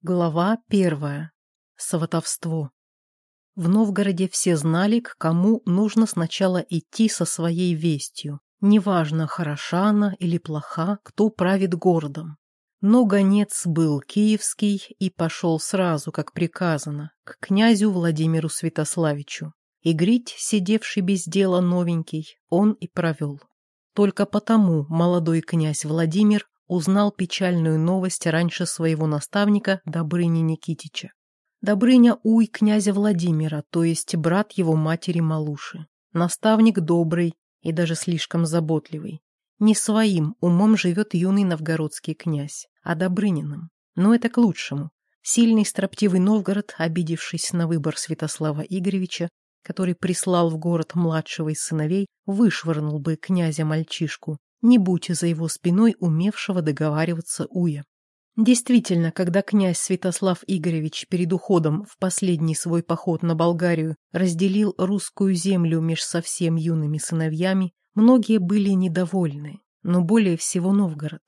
Глава первая. Сватовство. В Новгороде все знали, к кому нужно сначала идти со своей вестью. Неважно, хороша она или плоха, кто правит городом. Но гонец был киевский и пошел сразу, как приказано, к князю Владимиру Святославичу. И Грить, сидевший без дела новенький, он и провел. Только потому молодой князь Владимир узнал печальную новость раньше своего наставника Добрыни Никитича. Добрыня уй князя Владимира, то есть брат его матери Малуши. Наставник добрый и даже слишком заботливый. Не своим умом живет юный новгородский князь, а Добрыниным. Но это к лучшему. Сильный строптивый Новгород, обидевшись на выбор Святослава Игоревича, который прислал в город младшего из сыновей, вышвырнул бы князя-мальчишку, не будь за его спиной умевшего договариваться Уя. Действительно, когда князь Святослав Игоревич перед уходом в последний свой поход на Болгарию разделил русскую землю меж совсем юными сыновьями, многие были недовольны, но более всего Новгород.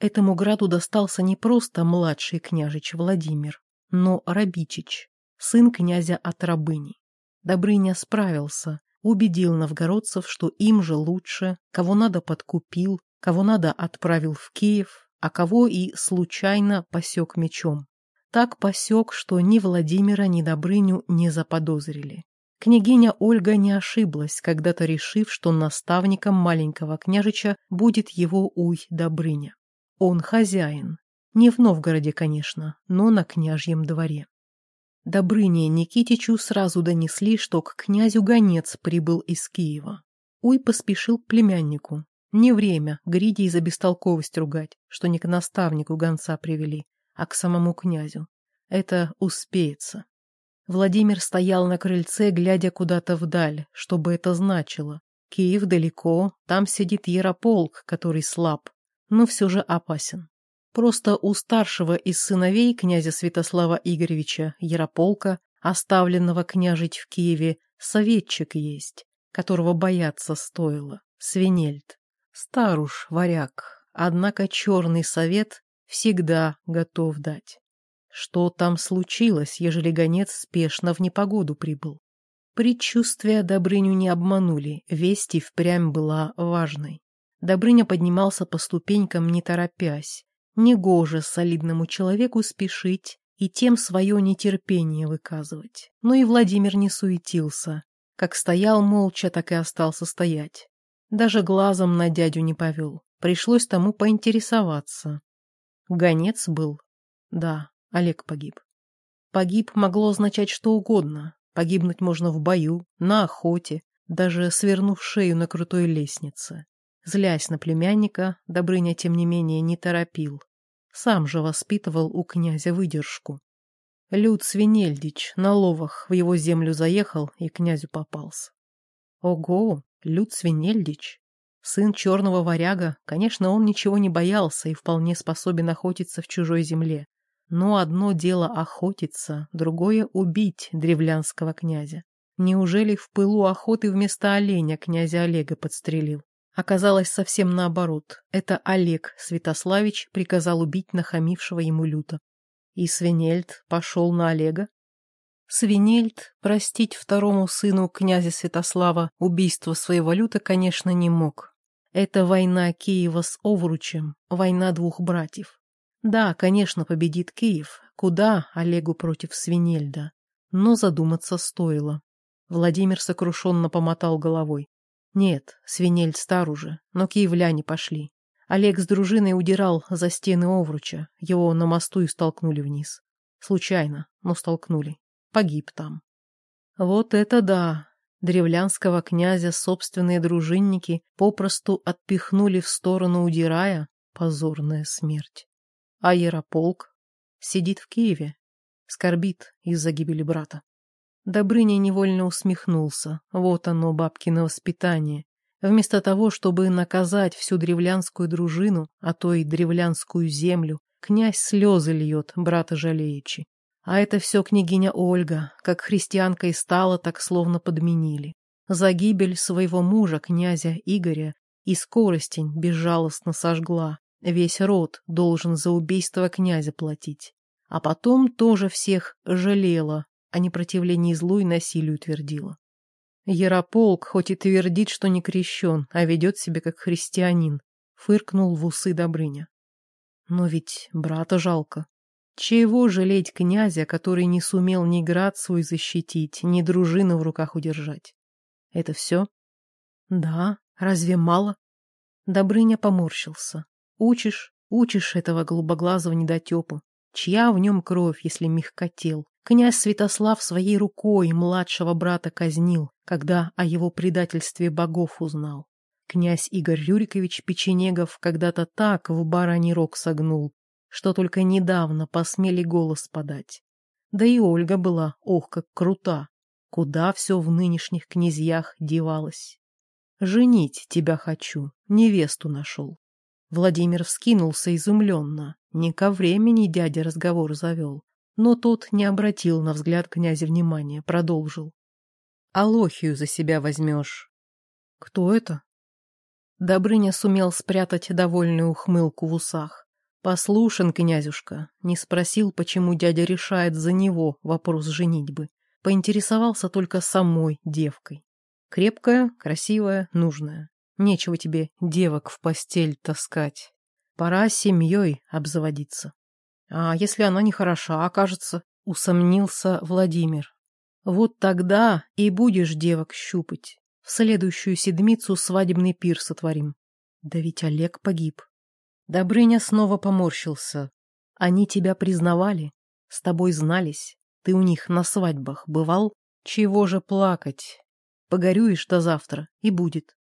Этому граду достался не просто младший княжич Владимир, но Рабичич, сын князя от рабыни. Добрыня справился, убедил новгородцев, что им же лучше, кого надо подкупил, кого надо отправил в Киев, а кого и случайно посек мечом. Так посек, что ни Владимира, ни Добрыню не заподозрили. Княгиня Ольга не ошиблась, когда-то решив, что наставником маленького княжича будет его уй Добрыня. Он хозяин. Не в Новгороде, конечно, но на княжьем дворе. Добрыне Никитичу сразу донесли, что к князю гонец прибыл из Киева. Уй поспешил к племяннику. Не время Гридей за бестолковость ругать, что не к наставнику гонца привели, а к самому князю. Это успеется. Владимир стоял на крыльце, глядя куда-то вдаль, чтобы это значило. Киев далеко, там сидит Ярополк, который слаб, но все же опасен. Просто у старшего из сыновей князя Святослава Игоревича Ярополка, оставленного княжить в Киеве, советчик есть, которого бояться стоило, Свинельд. Стар уж варяг, однако черный совет всегда готов дать. Что там случилось, ежели гонец спешно в непогоду прибыл? Предчувствия Добрыню не обманули, весть и впрямь была важной. Добрыня поднимался по ступенькам, не торопясь, Негоже солидному человеку спешить и тем свое нетерпение выказывать. Но и Владимир не суетился. Как стоял молча, так и остался стоять. Даже глазом на дядю не повел. Пришлось тому поинтересоваться. Гонец был? Да, Олег погиб. Погиб могло означать что угодно. Погибнуть можно в бою, на охоте, даже свернув шею на крутой лестнице. Злясь на племянника, Добрыня, тем не менее, не торопил. Сам же воспитывал у князя выдержку. Люд Свинельдич на ловах в его землю заехал и князю попался. Ого, Люд Свинельдич! Сын черного варяга, конечно, он ничего не боялся и вполне способен охотиться в чужой земле. Но одно дело охотиться, другое — убить древлянского князя. Неужели в пылу охоты вместо оленя князя Олега подстрелил? Оказалось совсем наоборот. Это Олег Святославич приказал убить нахамившего ему люто. И Свинельд пошел на Олега. Свинельд простить второму сыну князя Святослава убийство своего люта, конечно, не мог. Это война Киева с Овручем, война двух братьев. Да, конечно, победит Киев. Куда Олегу против Свинельда? Но задуматься стоило. Владимир сокрушенно помотал головой. Нет, свинель стар уже, но киевляне пошли. Олег с дружиной удирал за стены Овруча, его на мосту и столкнули вниз. Случайно, но столкнули. Погиб там. Вот это да! Древлянского князя собственные дружинники попросту отпихнули в сторону, удирая. Позорная смерть. А Ярополк сидит в Киеве, скорбит из-за гибели брата. Добрыня невольно усмехнулся. Вот оно, бабкино воспитание. Вместо того, чтобы наказать всю древлянскую дружину, а то и древлянскую землю, князь слезы льет, брата жалеючи. А это все княгиня Ольга, как христианка и стала, так словно подменили. За гибель своего мужа, князя Игоря, и скоростень безжалостно сожгла. Весь род должен за убийство князя платить. а потом тоже всех жалела, о непротивлении злу и насилию твердила. Ярополк хоть и твердит, что не крещен, а ведет себя как христианин, фыркнул в усы Добрыня. Но ведь брата жалко. Чего жалеть князя, который не сумел ни град свой защитить, ни дружину в руках удержать? Это все? Да, разве мало? Добрыня поморщился. Учишь, учишь этого голубоглазого недотепу. Чья в нем кровь, если мягкотел? Князь Святослав своей рукой младшего брата казнил, когда о его предательстве богов узнал. Князь Игорь Рюрикович Печенегов когда-то так в бараний рог согнул, что только недавно посмели голос подать. Да и Ольга была, ох, как крута, куда все в нынешних князьях девалось. Женить тебя хочу, невесту нашел. Владимир вскинулся изумленно, не ко времени дядя разговор завел, но тот не обратил на взгляд князя внимания, продолжил. Алохию за себя возьмешь. Кто это? Добрыня сумел спрятать довольную ухмылку в усах. Послушен, князюшка, не спросил, почему дядя решает за него вопрос женитьбы. Поинтересовался только самой девкой. Крепкая, красивая, нужная. Нечего тебе девок в постель таскать. Пора семьей обзаводиться. А если она не хороша окажется, усомнился Владимир. Вот тогда и будешь девок щупать. В следующую седмицу свадебный пир сотворим. Да ведь Олег погиб. Добрыня снова поморщился. Они тебя признавали, с тобой знались. Ты у них на свадьбах бывал? Чего же плакать? Погорюешь до завтра, и будет.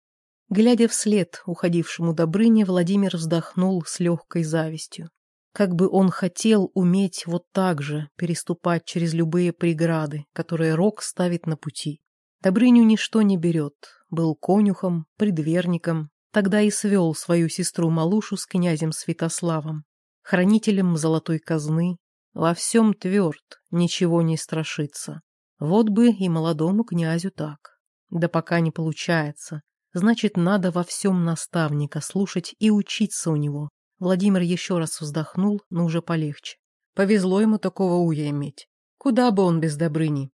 Глядя вслед уходившему Добрыне, Владимир вздохнул с легкой завистью. Как бы он хотел уметь вот так же переступать через любые преграды, которые Рок ставит на пути. Добрыню ничто не берет. Был конюхом, предверником, тогда и свел свою сестру Малушу с князем Святославом, хранителем золотой казны. Во всем тверд, ничего не страшится. Вот бы и молодому князю так. Да пока не получается. Значит, надо во всем наставника слушать и учиться у него, Владимир еще раз вздохнул, но уже полегче. Повезло ему такого уя иметь. Куда бы он без Добрыни?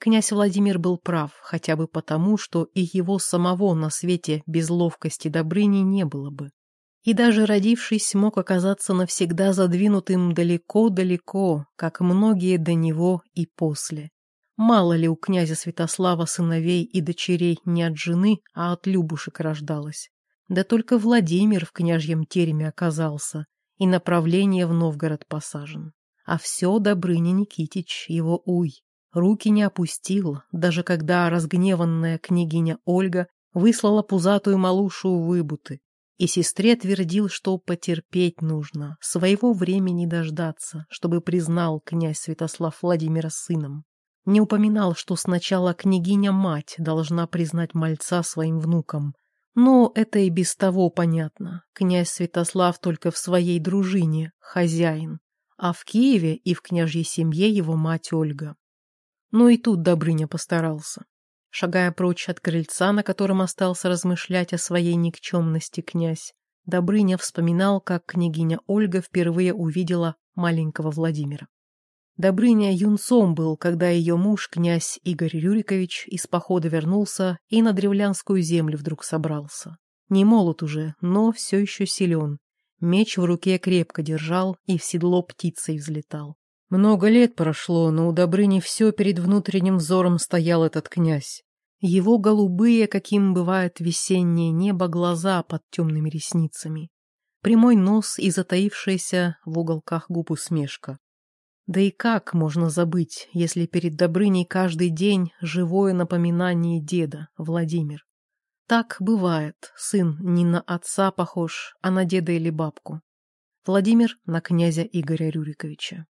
Князь Владимир был прав, хотя бы потому, что и его самого на свете без ловкости Добрыни не было бы. И даже родившись, мог оказаться навсегда задвинутым далеко-далеко, как многие до него и после. Мало ли у князя Святослава сыновей и дочерей не от жены, а от Любушек рождалось. Да только Владимир в княжьем тереме оказался и направление в Новгород посажен. А все Добрыня Никитич, его уй, руки не опустил, даже когда разгневанная княгиня Ольга выслала пузатую малушу в выбуты, и сестре твердил, что потерпеть нужно, своего времени дождаться, чтобы признал князь Святослав Владимира сыном. Не упоминал, что сначала княгиня-мать должна признать мальца своим внуком, но это и без того понятно. Князь Святослав только в своей дружине, хозяин, а в Киеве и в княжьей семье его мать Ольга. Но и тут Добрыня постарался. Шагая прочь от крыльца, на котором остался размышлять о своей никчемности князь, Добрыня вспоминал, как княгиня Ольга впервые увидела маленького Владимира. Добрыня юнцом был, когда ее муж, князь Игорь Рюрикович, из похода вернулся и на древлянскую землю вдруг собрался. Не молод уже, но все еще силен. Меч в руке крепко держал и в седло птицей взлетал. Много лет прошло, но у Добрыни все перед внутренним взором стоял этот князь. Его голубые, каким бывает весеннее небо, глаза под темными ресницами. Прямой нос и затаившаяся в уголках губ усмешка. Да и как можно забыть, если перед Добрыней каждый день живое напоминание деда, Владимир? Так бывает, сын не на отца похож, а на деда или бабку. Владимир на князя Игоря Рюриковича.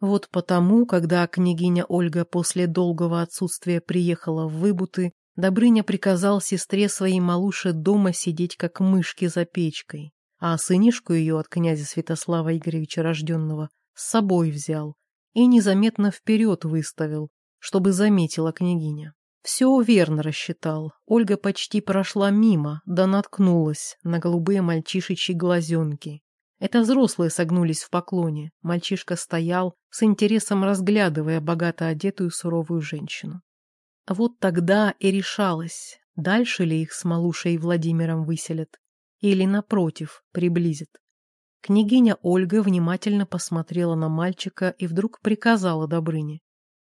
Вот потому, когда княгиня Ольга после долгого отсутствия приехала в Выбуты, Добрыня приказал сестре своей малуше дома сидеть как мышки за печкой, а сынишку ее от князя Святослава Игоревича рожденного с собой взял и незаметно вперед выставил, чтобы заметила княгиня. Все верно рассчитал. Ольга почти прошла мимо, да наткнулась на голубые мальчишечьи глазенки. Это взрослые согнулись в поклоне. Мальчишка стоял, с интересом разглядывая богато одетую суровую женщину. Вот тогда и решалось, дальше ли их с Малушей Владимиром выселят, или, напротив, приблизят. Княгиня Ольга внимательно посмотрела на мальчика и вдруг приказала Добрыне.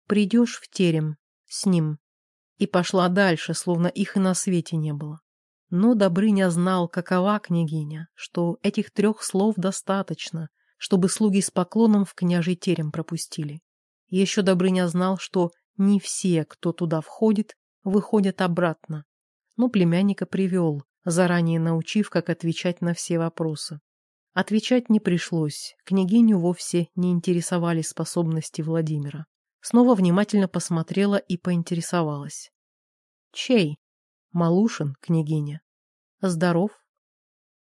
«Придешь в терем с ним». И пошла дальше, словно их и на свете не было. Но Добрыня знал, какова княгиня, что этих трех слов достаточно, чтобы слуги с поклоном в княжий терем пропустили. еще Добрыня знал, что не все, кто туда входит, выходят обратно. Но племянника привел, заранее научив, как отвечать на все вопросы. Отвечать не пришлось, княгиню вовсе не интересовали способности Владимира. Снова внимательно посмотрела и поинтересовалась. «Чей?» «Малушин, княгиня». «Здоров?»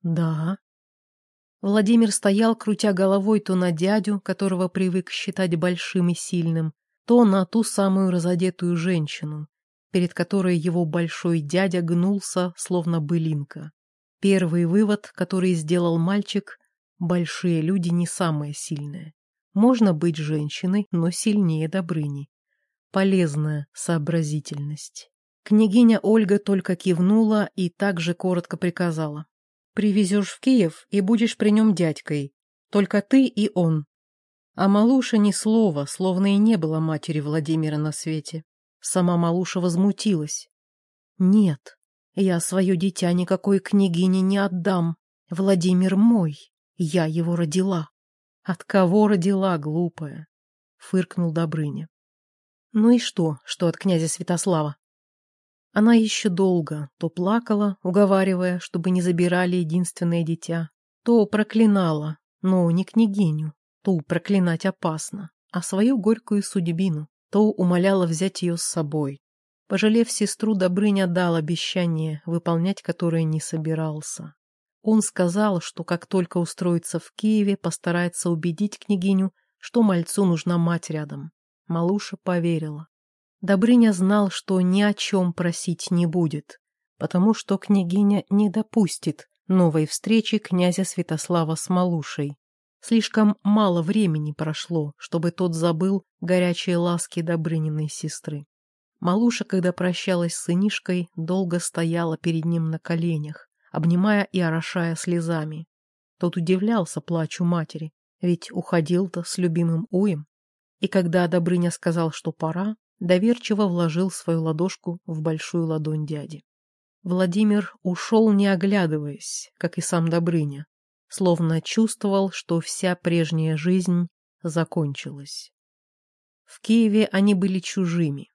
«Да». Владимир стоял, крутя головой то на дядю, которого привык считать большим и сильным, то на ту самую разодетую женщину, перед которой его большой дядя гнулся, словно былинка. Первый вывод, который сделал мальчик – большие люди не самые сильные. Можно быть женщиной, но сильнее Добрыни. Полезная сообразительность. Княгиня Ольга только кивнула и также коротко приказала. «Привезешь в Киев и будешь при нем дядькой. Только ты и он». А Малуша ни слова, словно и не было матери Владимира на свете. Сама Малуша возмутилась. «Нет, я свое дитя никакой княгине не отдам. Владимир мой, я его родила. От кого родила, глупая? Фыркнул Добрыня. Ну и что, что от князя Святослава? Она еще долго то плакала, уговаривая, чтобы не забирали единственное дитя, то проклинала, но не княгиню, то проклинать опасно, а свою горькую судьбину, то умоляла взять ее с собой. Пожалев сестру, Добрыня дал обещание, выполнять которое не собирался. Он сказал, что как только устроится в Киеве, постарается убедить княгиню, что мальцу нужна мать рядом. Малуша поверила. Добрыня знал, что ни о чем просить не будет, потому что княгиня не допустит новой встречи князя Святослава с Малушей. Слишком мало времени прошло, чтобы тот забыл горячие ласки Добрыниной сестры. Малуша, когда прощалась с сынишкой, долго стояла перед ним на коленях, обнимая и орошая слезами. Тот удивлялся плачу матери, ведь уходил-то с любимым Уем. И когда Добрыня сказал, что пора, доверчиво вложил свою ладошку в большую ладонь дяди. Владимир ушел, не оглядываясь, как и сам Добрыня, словно чувствовал, что вся прежняя жизнь закончилась. В Киеве они были чужими,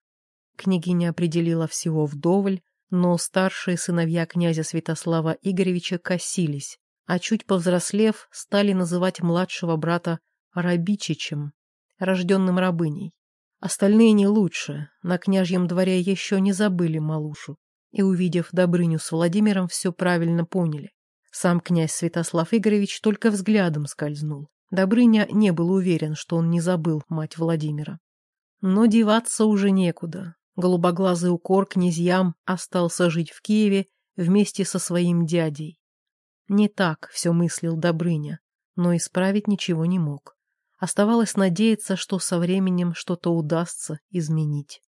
Княгиня определила всего вдоволь, но старшие сыновья князя Святослава Игоревича косились, а чуть повзрослев, стали называть младшего брата Рабичичем, рожденным рабыней. Остальные не лучше, на княжьем дворе еще не забыли Малушу, и, увидев Добрыню с Владимиром, все правильно поняли. Сам князь Святослав Игоревич только взглядом скользнул. Добрыня не был уверен, что он не забыл мать Владимира. Но деваться уже некуда. Голубоглазый укор князьям остался жить в Киеве вместе со своим дядей. Не так все мыслил Добрыня, но исправить ничего не мог. Оставалось надеяться, что со временем что-то удастся изменить.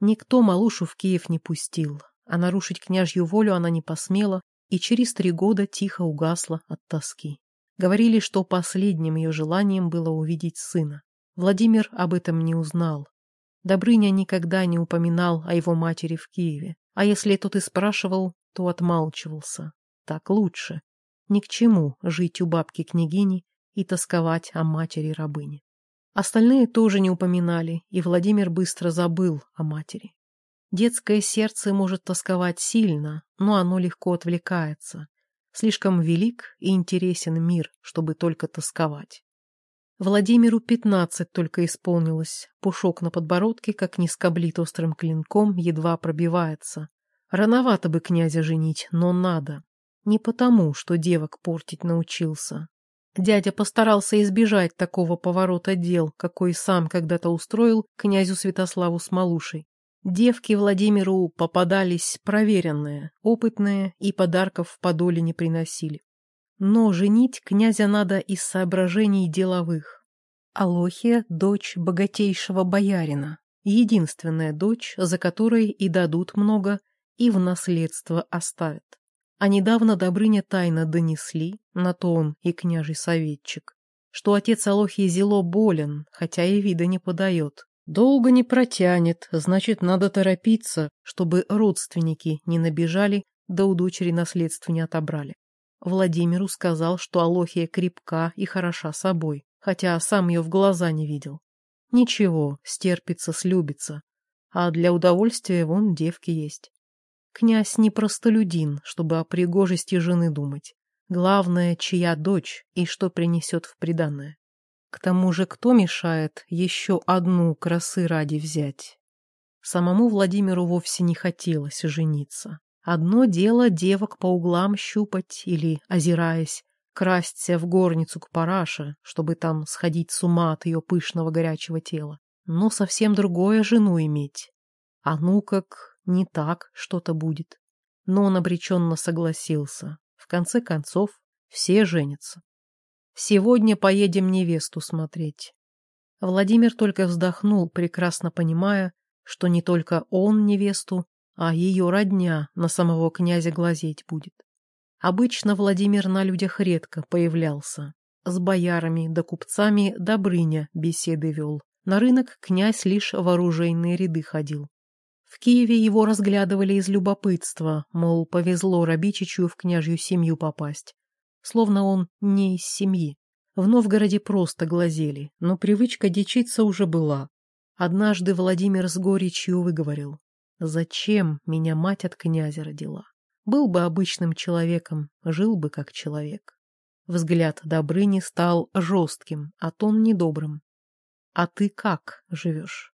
Никто Малушу в Киев не пустил, а нарушить княжью волю она не посмела и через три года тихо угасла от тоски. Говорили, что последним ее желанием было увидеть сына. Владимир об этом не узнал, Добрыня никогда не упоминал о его матери в Киеве, а если тот и спрашивал, то отмалчивался. Так лучше. Ни к чему жить у бабки-княгини и тосковать о матери-рабыне. Остальные тоже не упоминали, и Владимир быстро забыл о матери. Детское сердце может тосковать сильно, но оно легко отвлекается. Слишком велик и интересен мир, чтобы только тосковать. Владимиру пятнадцать только исполнилось. Пушок на подбородке, как не скоблит острым клинком, едва пробивается. Рановато бы князя женить, но надо. Не потому, что девок портить научился. Дядя постарался избежать такого поворота дел, какой сам когда-то устроил князю Святославу с Малушей. Девки Владимиру попадались проверенные, опытные и подарков в подоле не приносили. Но женить князя надо из соображений деловых. Алохия – дочь богатейшего боярина, единственная дочь, за которой и дадут много, и в наследство оставят. А недавно Добрыня тайно донесли, на то он и княжий советчик, что отец Алохии Зело болен, хотя и вида не подает. Долго не протянет, значит, надо торопиться, чтобы родственники не набежали, да у дочери наследство не отобрали. Владимиру сказал, что Алохия крепка и хороша собой, хотя сам ее в глаза не видел. Ничего, стерпится, слюбится, а для удовольствия вон девки есть. Князь не простолюдин, чтобы о пригожести жены думать. Главное, чья дочь и что принесет в приданное. К тому же, кто мешает еще одну красы ради взять? Самому Владимиру вовсе не хотелось жениться. Одно дело девок по углам щупать или, озираясь, красться в горницу к параше, чтобы там сходить с ума от ее пышного горячего тела. Но совсем другое жену иметь. А ну как не так что-то будет. Но он обреченно согласился. В конце концов, все женятся. Сегодня поедем невесту смотреть. Владимир только вздохнул, прекрасно понимая, что не только он невесту, а ее родня на самого князя глазеть будет. Обычно Владимир на людях редко появлялся. С боярами да купцами Добрыня беседы вел. На рынок князь лишь в оружейные ряды ходил. В Киеве его разглядывали из любопытства, мол, повезло Рабичичу в княжью семью попасть. Словно он не из семьи. В Новгороде просто глазели, но привычка дичиться уже была. Однажды Владимир с горечью выговорил. «Зачем меня мать от князя родила? Был бы обычным человеком, жил бы как человек». Взгляд Добрыни стал жестким, а тон недобрым. «А ты как живешь?»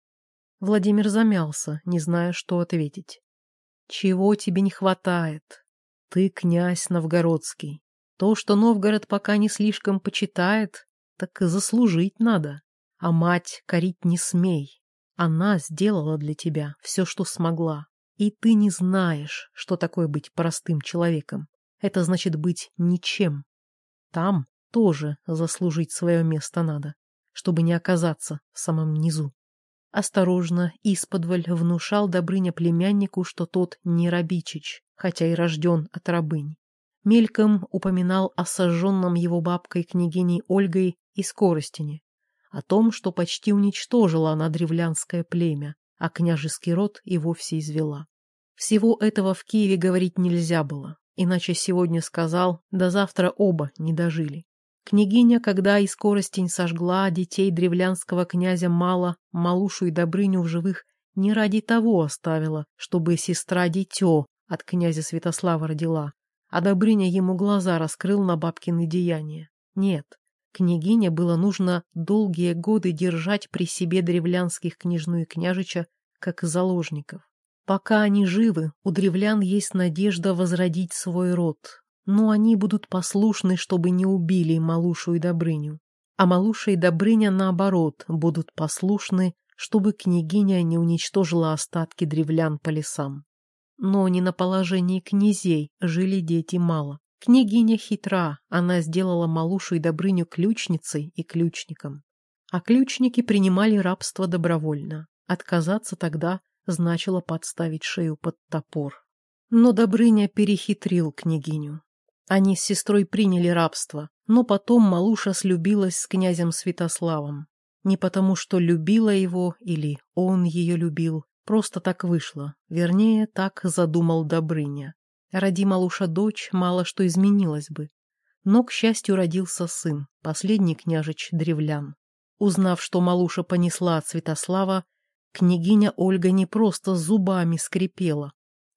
Владимир замялся, не зная, что ответить. «Чего тебе не хватает? Ты князь новгородский. То, что Новгород пока не слишком почитает, так и заслужить надо. А мать корить не смей. Она сделала для тебя все, что смогла. И ты не знаешь, что такое быть простым человеком. Это значит быть ничем. Там тоже заслужить свое место надо, чтобы не оказаться в самом низу. Осторожно, исподволь внушал Добрыня племяннику, что тот не Рабичич, хотя и рожден от рабынь. Мельком упоминал о сожженном его бабкой княгиней Ольгой и Скоростине, о том, что почти уничтожила она древлянское племя, а княжеский род и вовсе извела. Всего этого в Киеве говорить нельзя было, иначе сегодня сказал, да завтра оба не дожили. Княгиня, когда и скоростень сожгла детей древлянского князя Мала, Малушу и Добрыню в живых, не ради того оставила, чтобы сестра дитё от князя Святослава родила, а Добрыня ему глаза раскрыл на бабкины деяния. Нет, княгине было нужно долгие годы держать при себе древлянских княжну и княжича как заложников. Пока они живы, у древлян есть надежда возродить свой род, но они будут послушны, чтобы не убили Малушу и Добрыню. А Малуша и Добрыня, наоборот, будут послушны, чтобы княгиня не уничтожила остатки древлян по лесам. Но не на положении князей жили дети мало. Княгиня хитра, она сделала Малушу и Добрыню ключницей и ключником. А ключники принимали рабство добровольно. Отказаться тогда значило подставить шею под топор. Но Добрыня перехитрил княгиню. Они с сестрой приняли рабство, но потом Малуша слюбилась с князем Святославом. Не потому, что любила его или он ее любил, просто так вышло, вернее, так задумал Добрыня. Роди Малуша дочь, мало что изменилось бы. Но, к счастью, родился сын, последний княжич древлян. Узнав, что Малуша понесла от Святослава, княгиня Ольга не просто зубами скрипела,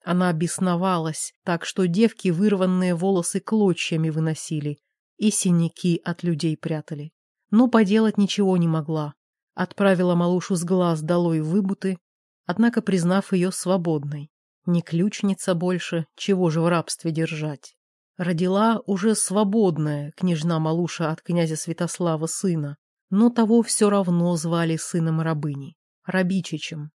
она бесновалась, так что девки вырванные волосы клочьями выносили и синяки от людей прятали. Но поделать ничего не могла. Отправила малушу с глаз долой выбуты, однако признав ее свободной. Не ключница больше, чего же в рабстве держать. Родила уже свободная княжна Малуша от князя Святослава сына, но того все равно звали сыном рабыни, Рабичичем.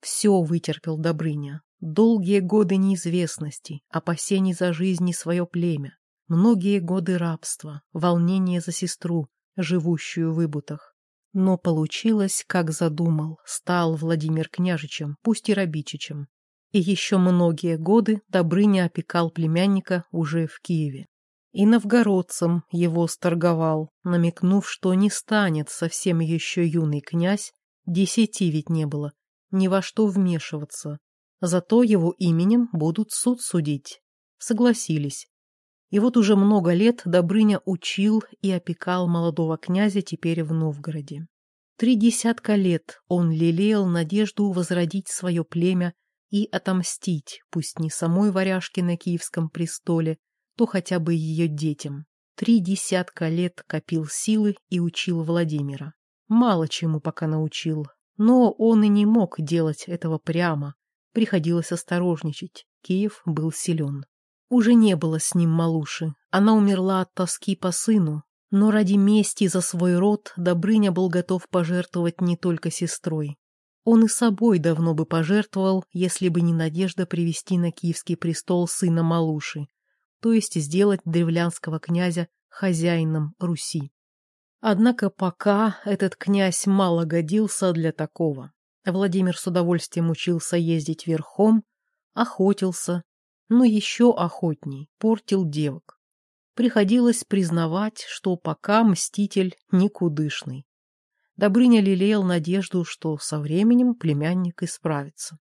Все вытерпел Добрыня, Долгие годы неизвестности, опасений за жизнь и свое племя. многие годы рабства, волнение за сестру, живущую в Ибутах. Но получилось, как задумал, стал Владимир княжичем, пусть и рабичичем. И еще многие годы Добрыня опекал племянника уже в Киеве. И новгородцам его сторговал, намекнув, что не станет совсем еще юный князь, десяти ведь не было, ни во что вмешиваться. Зато его именем будут суд судить. Согласились. И вот уже много лет Добрыня учил и опекал молодого князя теперь в Новгороде. Три десятка лет он лелеял надежду возродить свое племя и отомстить, пусть не самой варяжке на киевском престоле, то хотя бы ее детям. Три десятка лет копил силы и учил Владимира. Мало чему пока научил, но он и не мог делать этого прямо. Приходилось осторожничать, Киев был силен. Уже не было с ним малуши. Она умерла от тоски по сыну. Но ради мести за свой род Добрыня был готов пожертвовать не только сестрой. Он и собой давно бы пожертвовал, если бы не надежда привести на киевский престол сына Малуши, то есть сделать древлянского князя хозяином Руси. Однако пока этот князь мало годился для такого. Владимир с удовольствием учился ездить верхом, охотился, но еще охотней портил девок. Приходилось признавать, что пока мститель никудышный. Добрыня лелеял надежду, что со временем племянник исправится.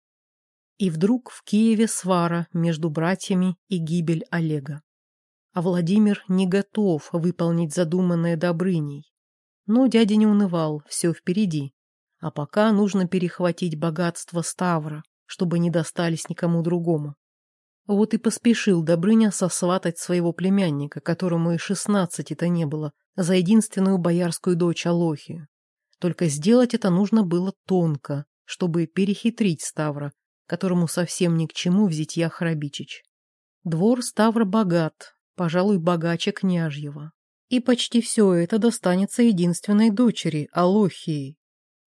И вдруг в Киеве свара между братьями и гибель Олега. А Владимир не готов выполнить задуманное Добрыней. Но дядя не унывал, все впереди. А пока нужно перехватить богатство Ставра, чтобы не достались никому другому. Вот и поспешил Добрыня сосватать своего племянника, которому и шестнадцати-то не было, за единственную боярскую дочь Алохию. Только сделать это нужно было тонко, чтобы перехитрить Ставра, которому совсем ни к чему взять я Храбичич. Двор Ставра богат, пожалуй, богаче княжьего. И почти все это достанется единственной дочери, Алохии.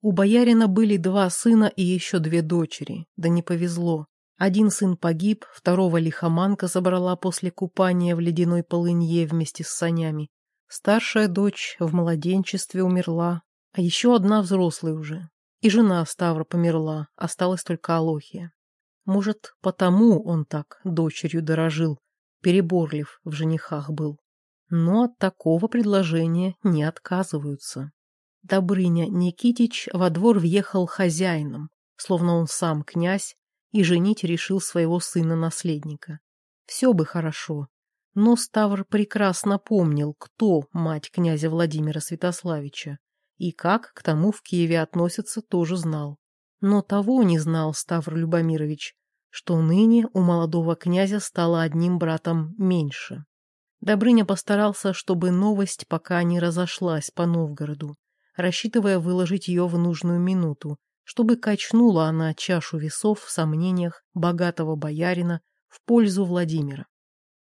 У боярина были два сына и еще две дочери, да не повезло. Один сын погиб, второго лихоманка забрала после купания в ледяной полынье вместе с санями. Старшая дочь в младенчестве умерла, а еще одна взрослая уже. И жена Ставра померла, осталась только Алохия. Может, потому он так дочерью дорожил, переборлив в женихах был. Но от такого предложения не отказываются. Добрыня Никитич во двор въехал хозяином, словно он сам князь и женить решил своего сына-наследника. Все бы хорошо, но Ставр прекрасно помнил, кто мать князя Владимира Святославича, и как к тому в Киеве относятся, тоже знал. Но того не знал Ставр Любомирович, что ныне у молодого князя стало одним братом меньше. Добрыня постарался, чтобы новость пока не разошлась по Новгороду, рассчитывая выложить ее в нужную минуту, чтобы качнула она чашу весов в сомнениях богатого боярина в пользу Владимира.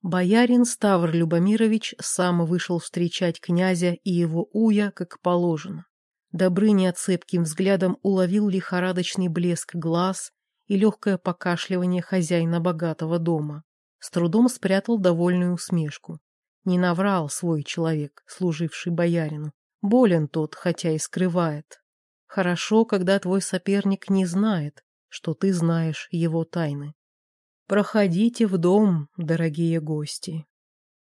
Боярин Ставр Любомирович сам вышел встречать князя и его уя, как положено. Добрыня цепким взглядом уловил лихорадочный блеск глаз и легкое покашливание хозяина богатого дома. С трудом спрятал довольную усмешку. Не наврал свой человек, служивший боярину. Болен тот, хотя и скрывает. Хорошо, когда твой соперник не знает, что ты знаешь его тайны. Проходите в дом, дорогие гости.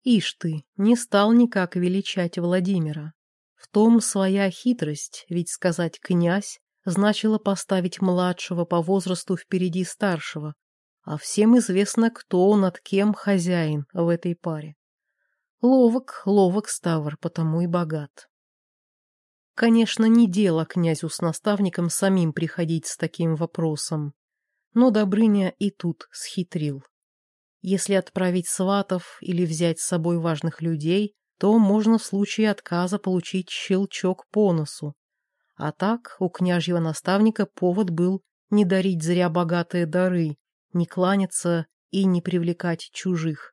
Ишь ты, не стал никак величать Владимира. В том своя хитрость, ведь сказать «князь» значило поставить младшего по возрасту впереди старшего, а всем известно, кто над кем хозяин в этой паре. Ловок, ловок Ставр, потому и богат. Конечно, не дело князю с наставником самим приходить с таким вопросом. Но Добрыня и тут схитрил. Если отправить сватов или взять с собой важных людей, то можно в случае отказа получить щелчок по носу. А так у княжьего наставника повод был не дарить зря богатые дары, не кланяться и не привлекать чужих.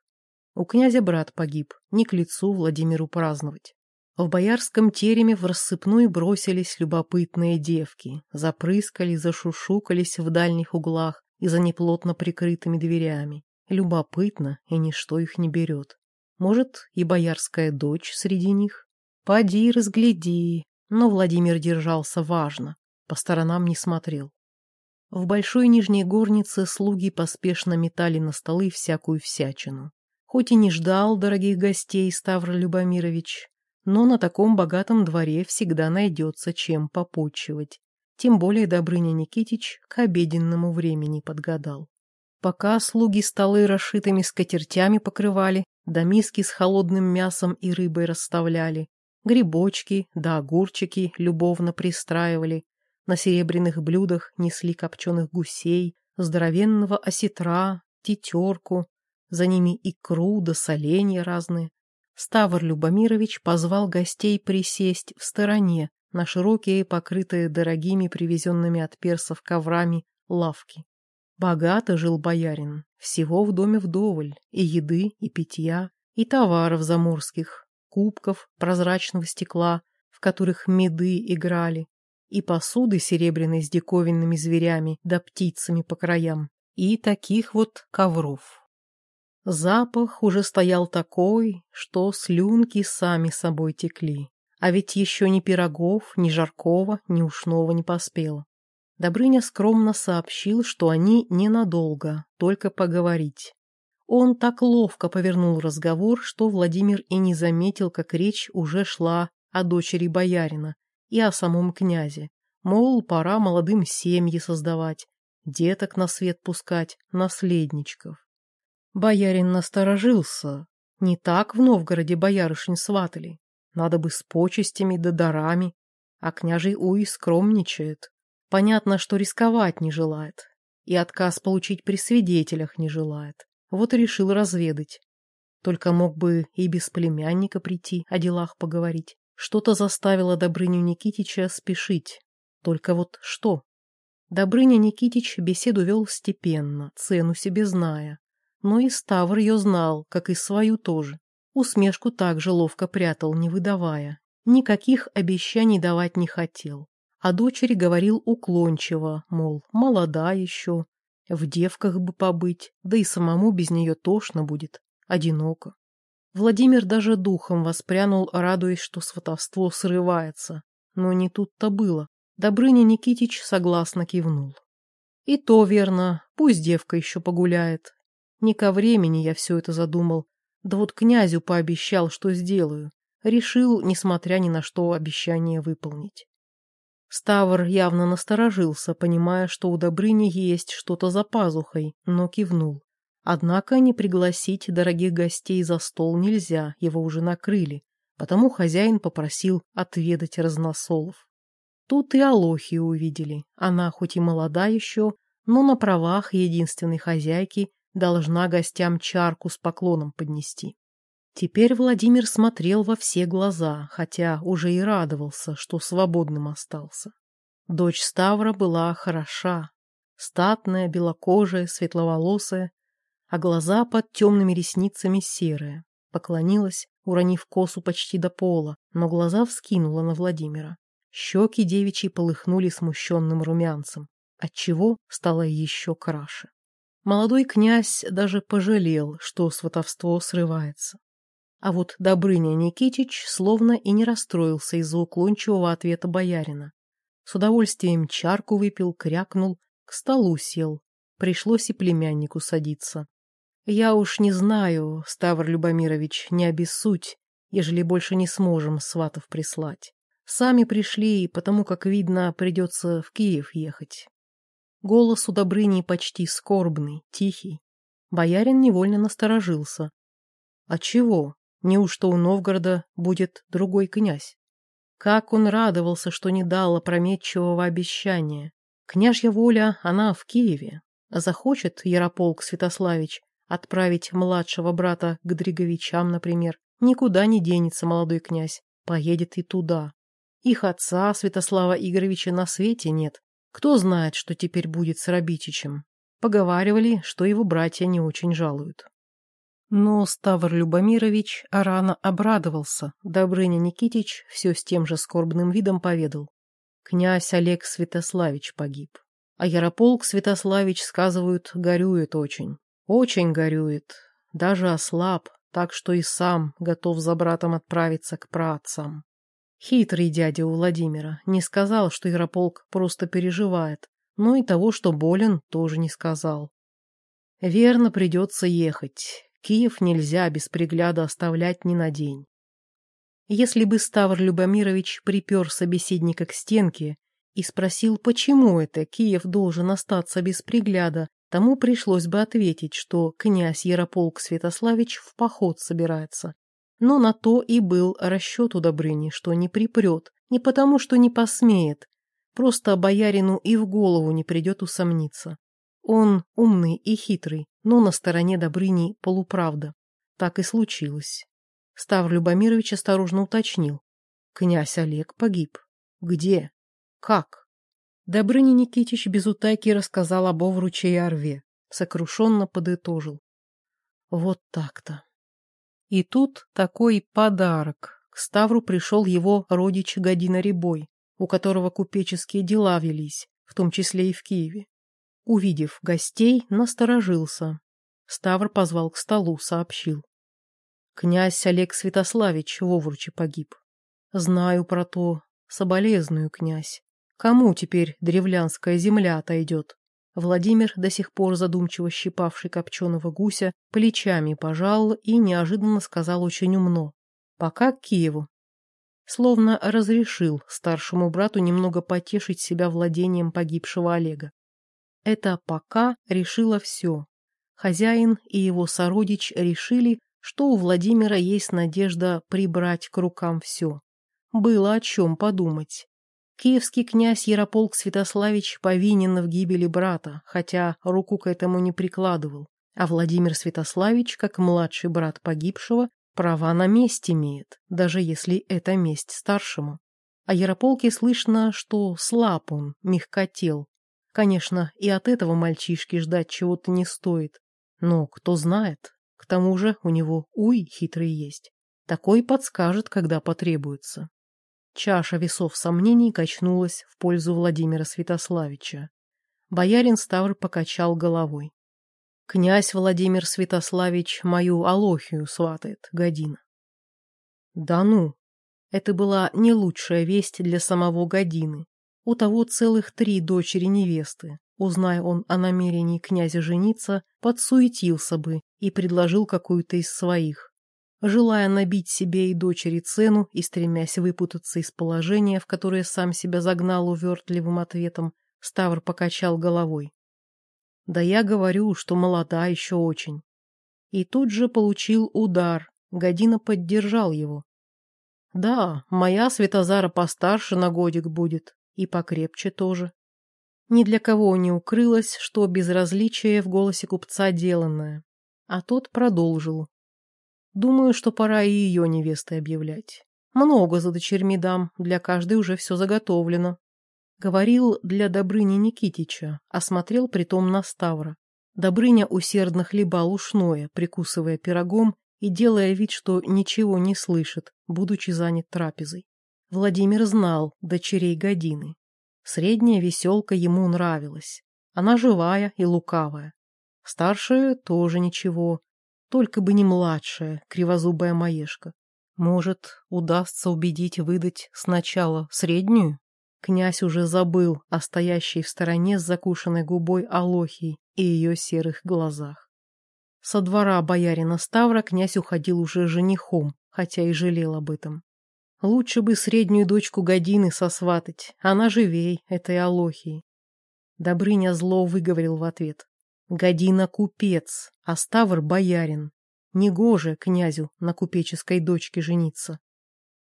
У князя брат погиб, не к лицу Владимиру праздновать. В боярском тереме в рассыпную бросились любопытные девки, запрыскали, зашушукались в дальних углах и за неплотно прикрытыми дверями. Любопытно, и ничто их не берет. Может, и боярская дочь среди них? Поди, разгляди. Но Владимир держался важно, по сторонам не смотрел. В большой нижней горнице слуги поспешно метали на столы всякую всячину. Хоть и не ждал дорогих гостей Ставр Любомирович, но на таком богатом дворе всегда найдется чем попочивать. Тем более Добрыня Никитич к обеденному времени подгадал. Пока слуги столы расшитыми скатертями покрывали, да миски с холодным мясом и рыбой расставляли, грибочки да огурчики любовно пристраивали, на серебряных блюдах несли копченых гусей, здоровенного осетра, тетерку, за ними икру да соленья разные. Ставр Любомирович позвал гостей присесть в стороне на широкие, покрытые дорогими привезенными от персов коврами, лавки. Богато жил боярин, всего в доме вдоволь, и еды, и питья, и товаров заморских, кубков прозрачного стекла, в которых меды играли, и посуды серебряной с диковинными зверями да птицами по краям, и таких вот ковров. Запах уже стоял такой, что слюнки сами собой текли. А ведь еще ни пирогов, ни жаркого, ни ушного не поспело. Добрыня скромно сообщил, что они ненадолго, только поговорить. Он так ловко повернул разговор, что Владимир и не заметил, как речь уже шла о дочери боярина и о самом князе. Мол, пора молодым семьи создавать, деток на свет пускать, наследничков. Боярин насторожился. Не так в Новгороде боярышень сватали. Надо бы с почестями да дарами. А княжий Уй скромничает. Понятно, что рисковать не желает. И отказ получить при свидетелях не желает. Вот и решил разведать. Только мог бы и без племянника прийти, о делах поговорить. Что-то заставило Добрыню Никитича спешить. Только вот что? Добрыня Никитич беседу вел степенно, цену себе зная но и Ставр ее знал, как и свою тоже. Усмешку также ловко прятал, не выдавая. Никаких обещаний давать не хотел. А дочери говорил уклончиво, мол, молода еще, в девках бы побыть, да и самому без нее тошно будет, одиноко. Владимир даже духом воспрянул, радуясь, что сватовство срывается. Но не тут-то было. Добрыня Никитич согласно кивнул. И то верно, пусть девка еще погуляет, не ко времени я все это задумал. Да вот князю пообещал, что сделаю. Решил, несмотря ни на что, обещание выполнить. Ставр явно насторожился, понимая, что у Добрыни есть что-то за пазухой, но кивнул. Однако не пригласить дорогих гостей за стол нельзя, его уже накрыли, потому хозяин попросил отведать разносолов. Тут и Алохи увидели. Она хоть и молода еще, но на правах единственной хозяйки должна гостям чарку с поклоном поднести. Теперь Владимир смотрел во все глаза, хотя уже и радовался, что свободным остался. Дочь Ставра была хороша, статная, белокожая, светловолосая, а глаза под темными ресницами серые. Поклонилась, уронив косу почти до пола, но глаза вскинула на Владимира. Щеки девичьи полыхнули смущенным румянцем, отчего стало еще краше. Молодой князь даже пожалел, что сватовство срывается. А вот Добрыня Никитич словно и не расстроился из-за уклончивого ответа боярина. С удовольствием чарку выпил, крякнул, к столу сел. Пришлось и племяннику садиться. Я уж не знаю, Ставр Любомирович, не обессудь, ежели больше не сможем сватов прислать. Сами пришли, потому как, видно, придется в Киев ехать. Голос у Добрыни почти скорбный, тихий. Боярин невольно насторожился. А чего? Неужто у Новгорода будет другой князь? Как он радовался, что не дал опрометчивого обещания. Княжья воля, она в Киеве. Захочет Ярополк Святославич отправить младшего брата к Дриговичам, например, никуда не денется молодой князь, поедет и туда. Их отца, Святослава Игоревича, на свете нет, кто знает, что теперь будет с Рабичичем. Поговаривали, что его братья не очень жалуют. Но Ставр Любомирович рано обрадовался. Добрыня Никитич все с тем же скорбным видом поведал. Князь Олег Святославич погиб. А Ярополк Святославич, сказывают, горюет очень. Очень горюет. Даже ослаб. так что и сам готов за братом отправиться к праотцам. Хитрый дядя у Владимира не сказал, что Ярополк просто переживает, но и того, что болен, тоже не сказал. Верно, придется ехать. Киев нельзя без пригляда оставлять ни на день. Если бы Ставр Любомирович припер собеседника к стенке и спросил, почему это Киев должен остаться без пригляда, тому пришлось бы ответить, что князь Ярополк Святославич в поход собирается. Но на то и был расчет у Добрыни, что не припрет, не потому что не посмеет, просто боярину и в голову не придет усомниться. Он умный и хитрый, но на стороне Добрыни полуправда. Так и случилось. Ставр Любомирович осторожно уточнил. Князь Олег погиб. Где? Как? Добрыня Никитич без утайки рассказал об Овруче и Орве. Сокрушенно подытожил. Вот так-то. И тут такой подарок. К Ставру пришел его родич Година Рябой, у которого купеческие дела велись, в том числе и в Киеве. Увидев гостей, насторожился. Ставр позвал к столу, сообщил. Князь Олег Святославич в Овруче погиб. Знаю про то, соболезную, князь. Кому теперь древлянская земля отойдет? Владимир, до сих пор задумчиво щипавший копченого гуся, плечами пожал и неожиданно сказал очень умно. Пока к Киеву. Словно разрешил старшему брату немного потешить себя владением погибшего Олега. Это пока решило все. Хозяин и его сородич решили, что у Владимира есть надежда прибрать к рукам все. Было о чем подумать. Киевский князь Ярополк Святославич повинен в гибели брата, хотя руку к этому не прикладывал. А Владимир Святославич, как младший брат погибшего, права на месть имеет, даже если это месть старшему. О Ярополке слышно, что слаб он, мягкотел. Конечно, и от этого мальчишки ждать чего-то не стоит. Но кто знает, к тому же у него уй хитрый есть. Такой подскажет, когда потребуется. Чаша весов сомнений качнулась в пользу Владимира Святославича. Боярин Ставр покачал головой. Князь Владимир Святославич мою Алохию сватает, Година. Да ну! Это была не лучшая весть для самого Годины. У того целых три дочери-невесты. Узная он о намерении князя жениться, подсуетился бы и предложил какую-то из своих. Желая набить себе и дочери цену и стремясь выпутаться из положения, в которое сам себя загнал увертливым ответом, Ставр покачал головой. «Да я говорю, что молода еще очень». И тут же получил удар, Година поддержал его. «Да, моя Светозара постарше на годик будет, и покрепче тоже». Ни для кого не укрылось, что безразличие в голосе купца деланное. А тот продолжил. Думаю, что пора и ее невестой объявлять. Много за дочерьми дам, для каждой уже все заготовлено. Говорил для Добрыни Никитича, осмотрел притом на Ставра. Добрыня усердно хлебал ушное, прикусывая пирогом и делая вид, что ничего не слышит, будучи занят трапезой. Владимир знал дочерей Годины. Средняя веселка ему нравилась. Она живая и лукавая. Старшая тоже ничего, только бы не младшая, кривозубая маешка. Может, удастся убедить выдать сначала среднюю? Князь уже забыл о стоящей в стороне с закушенной губой Алохии и ее серых глазах. Со двора боярина Ставра князь уходил уже женихом, хотя и жалел об этом. Лучше бы среднюю дочку Годины сосватать, она живей этой Алохии. Добрыня зло выговорил в ответ. Година купец, а Ставр боярин. Негоже князю на купеческой дочке жениться.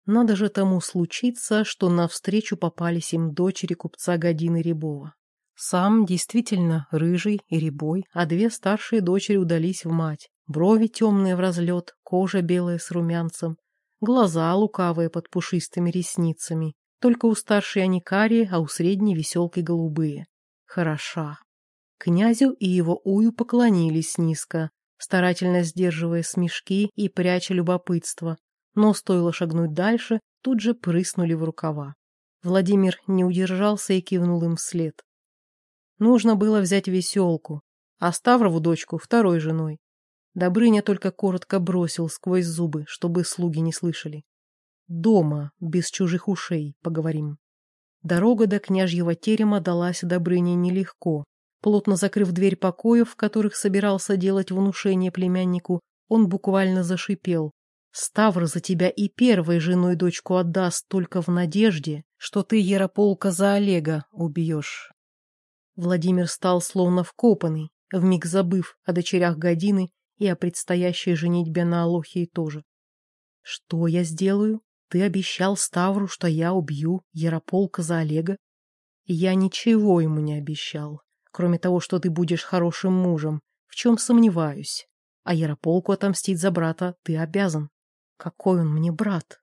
Надо же тому случиться, что навстречу попались им дочери купца Годины Рябова. Сам действительно рыжий и рябой, а две старшие дочери удались в мать. Брови темные в разлет, кожа белая с румянцем, глаза лукавые под пушистыми ресницами. Только у старшей они карие, а у средней веселкой голубые. Хороша. Князю и его ую поклонились низко, старательно сдерживая смешки и пряча любопытство, но стоило шагнуть дальше, тут же прыснули в рукава. Владимир не удержался и кивнул им вслед. Нужно было взять веселку, а Ставрову дочку второй женой. Добрыня только коротко бросил сквозь зубы, чтобы слуги не слышали. Дома, без чужих ушей, поговорим. Дорога до княжьего терема далась Добрыне нелегко. Плотно закрыв дверь покоев, в которых собирался делать внушение племяннику, он буквально зашипел. «Ставр за тебя и первой женой дочку отдаст только в надежде, что ты Ярополка за Олега убьешь». Владимир стал словно вкопанный, вмиг забыв о дочерях Годины и о предстоящей женитьбе на Алохии тоже. «Что я сделаю? Ты обещал Ставру, что я убью Ярополка за Олега?» «Я ничего ему не обещал, кроме того, что ты будешь хорошим мужем, в чем сомневаюсь. А Ярополку отомстить за брата ты обязан. Какой он мне брат?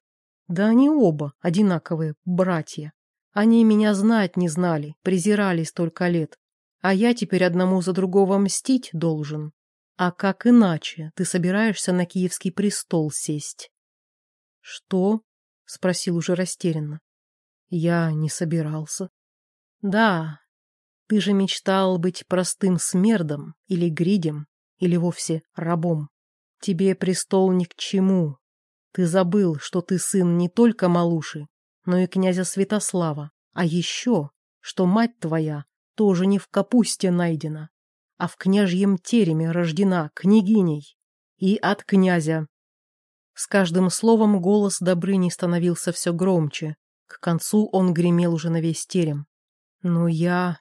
Да они оба одинаковые братья. Они меня знать не знали, презирали столько лет. А я теперь одному за другого мстить должен. А как иначе ты собираешься на киевский престол сесть? Что? Спросил уже растерянно. Я не собирался. Да, ты же мечтал быть простым смердом или гридем, или вовсе рабом. Тебе престол ни к чему. Ты забыл, что ты сын не только Малуши, но и князя Святослава, а еще, что мать твоя тоже не в капусте найдена, а в княжьем тереме рождена княгиней и от князя. С каждым словом голос Добрыни становился все громче. К концу он гремел уже на весь терем. Но я...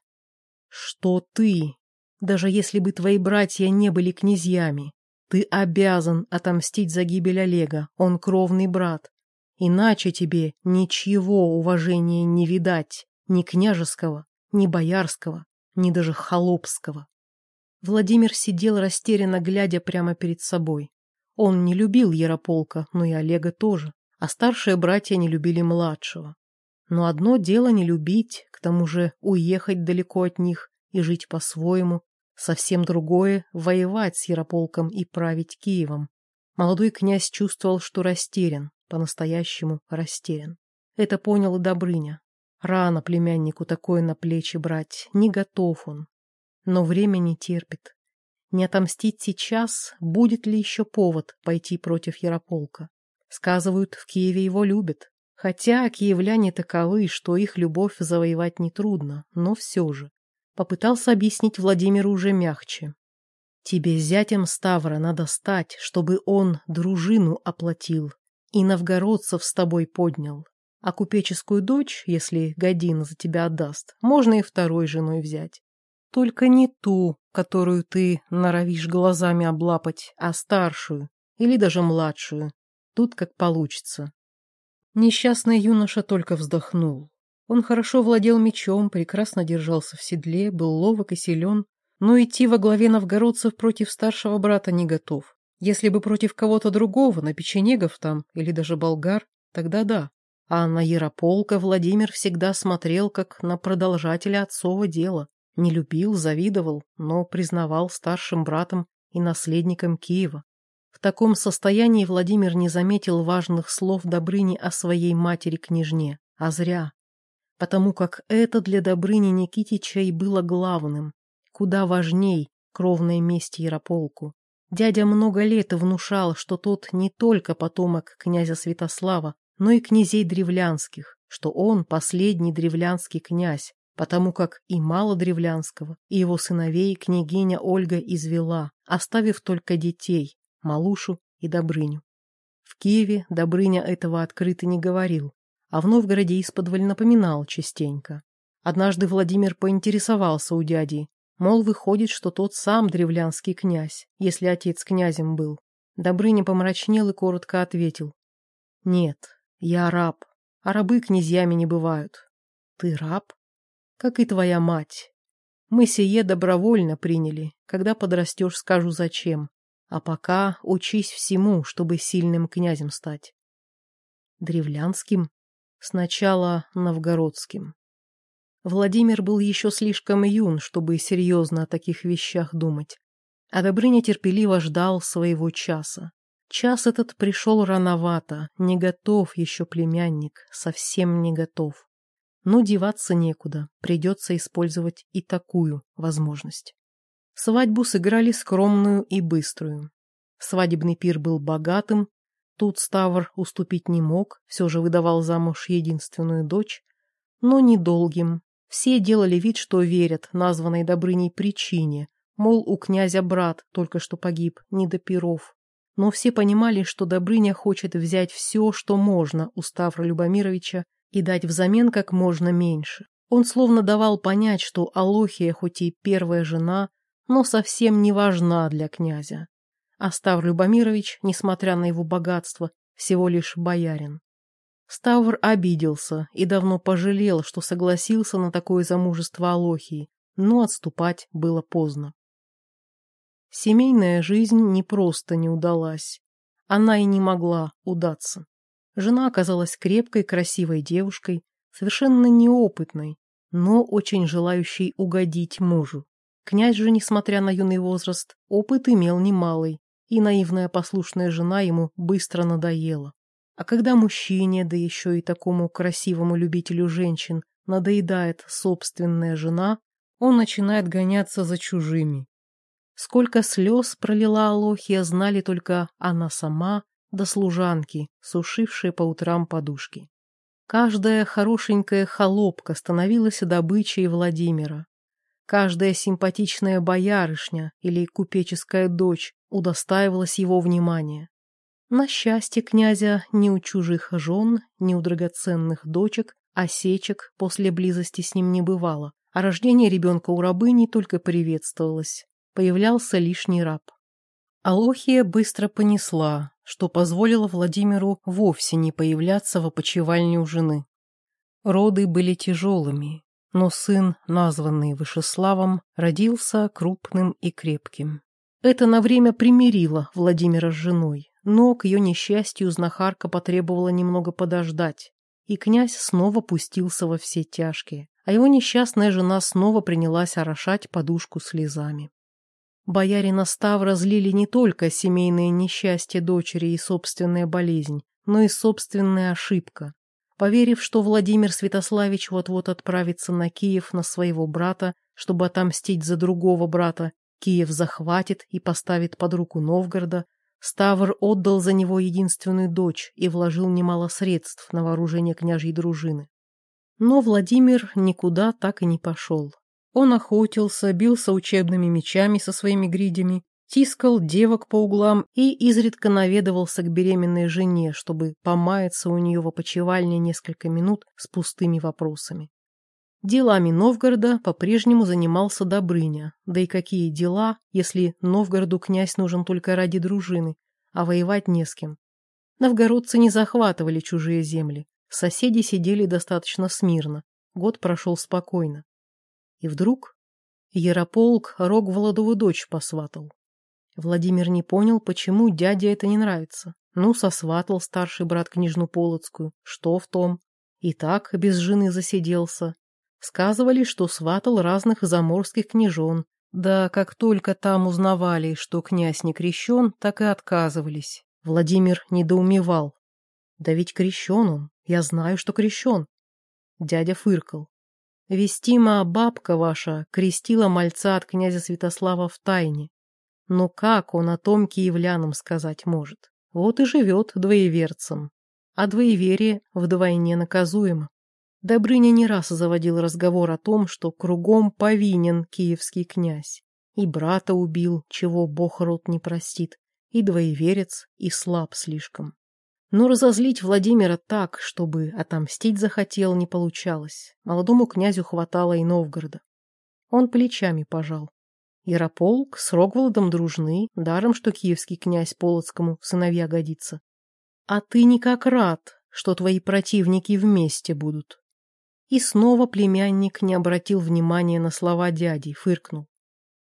Что ты? Даже если бы твои братья не были князьями, ты обязан отомстить за гибель Олега, он кровный брат. Иначе тебе ничего уважения не видать, ни княжеского, ни боярского, ни даже холопского. Владимир сидел растерянно, глядя прямо перед собой. Он не любил Ярополка, но и Олега тоже, а старшие братья не любили младшего. Но одно дело не любить, к тому же уехать далеко от них и жить по-своему, совсем другое — воевать с Ярополком и править Киевом. Молодой князь чувствовал, что растерян, по-настоящему растерян. Это понял и Добрыня. Рано племяннику такое на плечи брать, не готов он. Но время не терпит. Не отомстить сейчас, будет ли еще повод пойти против Ярополка? Сказывают, в Киеве его любят. Хотя киевляне таковы, что их любовь завоевать нетрудно, но все же. Попытался объяснить Владимиру уже мягче. Тебе зятем Ставра надо стать, чтобы он дружину оплатил и новгородцев с тобой поднял. А купеческую дочь, если Година за тебя отдаст, можно и второй женой взять. Только не ту, которую ты норовишь глазами облапать, а старшую или даже младшую. Тут как получится. Несчастный юноша только вздохнул. Он хорошо владел мечом, прекрасно держался в седле, был ловок и силен, но идти во главе новгородцев против старшего брата не готов. Если бы против кого-то другого, на печенегов там, или даже болгар, тогда да. А на Ярополка Владимир всегда смотрел, как на продолжателя отцова дела. Не любил, завидовал, но признавал старшим братом и наследником Киева. В таком состоянии Владимир не заметил важных слов Добрыни о своей матери-княжне, а зря. Потому как это для Добрыни Никитича и было главным, куда важней кровной мести Ярополку. Дядя много лет внушал, что тот не только потомок князя Святослава, но и князей древлянских, что он последний древлянский князь, потому как и мало древлянского, и его сыновей княгиня Ольга извела, оставив только детей, Малушу и Добрыню. В Киеве Добрыня этого открыто не говорил, а в Новгороде исподволь напоминал частенько. Однажды Владимир поинтересовался у дяди, Мол, выходит, что тот сам древлянский князь, если отец князем был. Добрыня помрачнел и коротко ответил. Нет, я раб, а рабы князьями не бывают. Ты раб? Как и твоя мать. Мы сие добровольно приняли. Когда подрастешь, скажу зачем. А пока учись всему, чтобы сильным князем стать. Древлянским? Сначала новгородским. Владимир был еще слишком юн, чтобы серьезно о таких вещах думать. А Добрыня терпеливо ждал своего часа. Час этот пришел рановато, не готов еще племянник, совсем не готов. Но деваться некуда, придется использовать и такую возможность. Свадьбу сыграли скромную и быструю. Свадебный пир был богатым, тут Ставр уступить не мог, все же выдавал замуж единственную дочь, но недолгим. Все делали вид, что верят названной Добрыней причине, мол, у князя брат только что погиб, не до пиров. Но все понимали, что Добрыня хочет взять все, что можно у Ставра Любомировича и дать взамен как можно меньше. Он словно давал понять, что Алохия хоть и первая жена, но совсем не важна для князя. А Ставр Любомирович, несмотря на его богатство, всего лишь боярин. Ставр обиделся и давно пожалел, что согласился на такое замужество Алохии, но отступать было поздно. Семейная жизнь не просто не удалась. Она и не могла удаться. Жена оказалась крепкой, красивой девушкой, совершенно неопытной, но очень желающей угодить мужу. Князь же, несмотря на юный возраст, опыт имел немалый, и наивная послушная жена ему быстро надоела. А когда мужчине, да еще и такому красивому любителю женщин, надоедает собственная жена, он начинает гоняться за чужими. Сколько слез пролила Алохия, знали только она сама да служанки, сушившие по утрам подушки. Каждая хорошенькая холопка становилась добычей Владимира. Каждая симпатичная боярышня или купеческая дочь удостаивалась его внимания. На счастье князя ни у чужих жен, ни у драгоценных дочек осечек после близости с ним не бывало, а рождение ребенка у рабыни только приветствовалось. Появлялся лишний раб. Алохия быстро понесла, что позволило Владимиру вовсе не появляться в опочивальне у жены. Роды были тяжелыми, но сын, названный Вышеславом, родился крупным и крепким. Это на время примирило Владимира с женой, но к ее несчастью знахарка потребовала немного подождать, и князь снова пустился во все тяжкие, а его несчастная жена снова принялась орошать подушку слезами. Боярина Ставра злили не только семейные несчастья дочери и собственная болезнь, но и собственная ошибка. Поверив, что Владимир Святославич вот-вот отправится на Киев на своего брата, чтобы отомстить за другого брата, Киев захватит и поставит под руку Новгорода, Ставр отдал за него единственную дочь и вложил немало средств на вооружение княжьей дружины. Но Владимир никуда так и не пошел. Он охотился, бился учебными мечами со своими гридями, тискал девок по углам и изредка наведывался к беременной жене, чтобы помаяться у нее в опочивальне несколько минут с пустыми вопросами. Делами Новгорода по-прежнему занимался Добрыня, да и какие дела, если Новгороду князь нужен только ради дружины, а воевать не с кем. Новгородцы не захватывали чужие земли, соседи сидели достаточно смирно, год прошел спокойно. И вдруг Ярополк Рогволодову дочь посватал. Владимир не понял, почему дяде это не нравится. Ну, сосватал старший брат княжну Полоцкую. Что в том? И так без жены засиделся. Сказывали, что сватал разных заморских княжон. Да как только там узнавали, что князь не крещен, так и отказывались. Владимир недоумевал. Да ведь крещен он. Я знаю, что крещен. Дядя фыркал. Вестима бабка ваша крестила мальца от князя Святослава в тайне. Но как он о том киевлянам сказать может? Вот и живет двоеверцем. А двоеверие вдвойне наказуемо. Добрыня не раз заводил разговор о том, что кругом повинен киевский князь. И брата убил, чего бог рот не простит, и двоеверец, и слаб слишком. Но разозлить Владимира так, чтобы отомстить захотел, не получалось. Молодому князю хватало и Новгорода. Он плечами пожал. Ярополк с Рогволодом дружны, даром, что киевский князь Полоцкому сыновья годится. А ты никак рад, что твои противники вместе будут. И снова племянник не обратил внимания на слова дяди, фыркнул.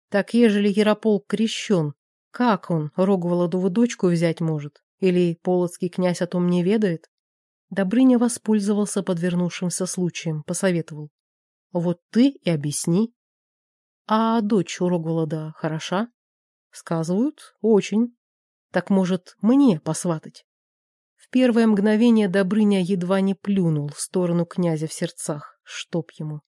Так ежели Ярополк крещен, как он Рогволодову дочку взять может? Или полоцкий князь о том не ведает? Добрыня воспользовался подвернувшимся случаем, посоветовал. Вот ты и объясни. А дочь у Рогволода хороша? Сказывают, очень. Так, может, мне посватать? В первое мгновение Добрыня едва не плюнул в сторону князя в сердцах, чтоб ему.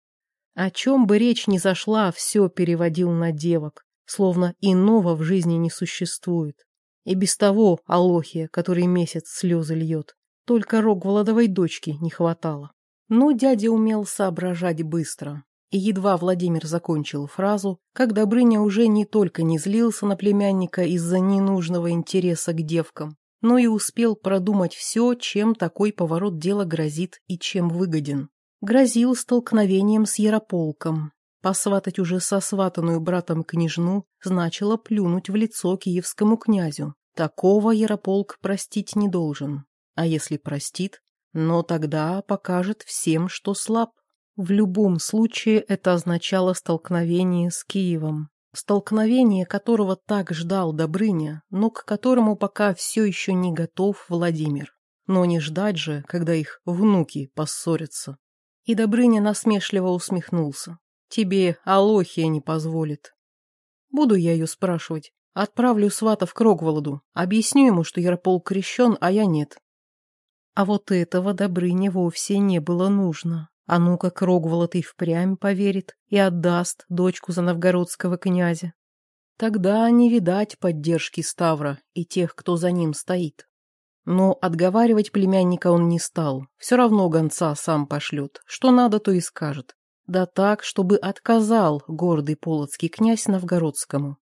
О чем бы речь ни зашла, все переводил на девок, словно иного в жизни не существует. И без того Алохия, который месяц слезы льет. Только Рогволодовой дочки не хватало. Но дядя умел соображать быстро. И едва Владимир закончил фразу, как Добрыня уже не только не злился на племянника из-за ненужного интереса к девкам, но и успел продумать все, чем такой поворот дела грозит и чем выгоден. Грозил столкновением с Ярополком, Посватать уже сосватанную братом княжну значило плюнуть в лицо киевскому князю. Такого Ярополк простить не должен. А если простит, но тогда покажет всем, что слаб. В любом случае это означало столкновение с Киевом. Столкновение которого так ждал Добрыня, но к которому пока все еще не готов Владимир. Но не ждать же, когда их внуки поссорятся. И Добрыня насмешливо усмехнулся. Тебе Алохия не позволит. Буду я ее спрашивать. Отправлю сватов к Рогволоду. Объясню ему, что Яропол крещен, а я нет. А вот этого Добрыне вовсе не было нужно. А ну как Рогволод и впрямь поверит и отдаст дочку за новгородского князя. Тогда не видать поддержки Ставра и тех, кто за ним стоит. Но отговаривать племянника он не стал. Все равно гонца сам пошлет. Что надо, то и скажет. Да так, чтобы отказал гордый полоцкий князь Новгородскому.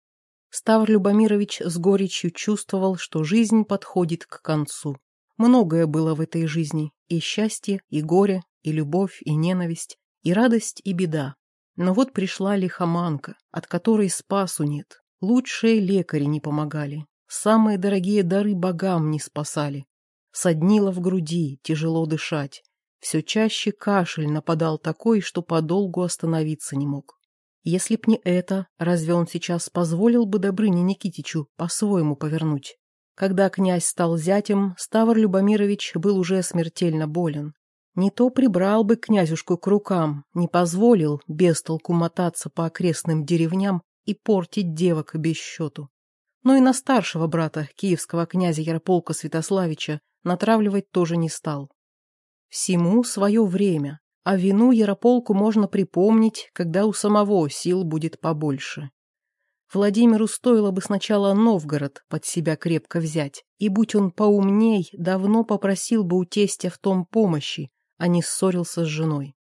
Ставр Любомирович с горечью чувствовал, что жизнь подходит к концу. Многое было в этой жизни, и счастье, и горе, и любовь, и ненависть, и радость, и беда. Но вот пришла лихоманка, от которой спасу нет. Лучшие лекари не помогали, самые дорогие дары богам не спасали. Соднило в груди, тяжело дышать, все чаще кашель нападал такой, что подолгу остановиться не мог. Если б не это, разве он сейчас позволил бы Добрыне Никитичу по-своему повернуть? Когда князь стал зятем, Ставр Любомирович был уже смертельно болен. Не то прибрал бы князюшку к рукам, не позволил без толку мотаться по окрестным деревням и портить девок без счету. Но и на старшего брата, киевского князя Ярополка Святославича, натравливать тоже не стал. Всему свое время, а вину Ярополку можно припомнить, когда у самого сил будет побольше. Владимиру стоило бы сначала Новгород под себя крепко взять, и, будь он поумней, давно попросил бы у тестя в том помощи, а не ссорился с женой.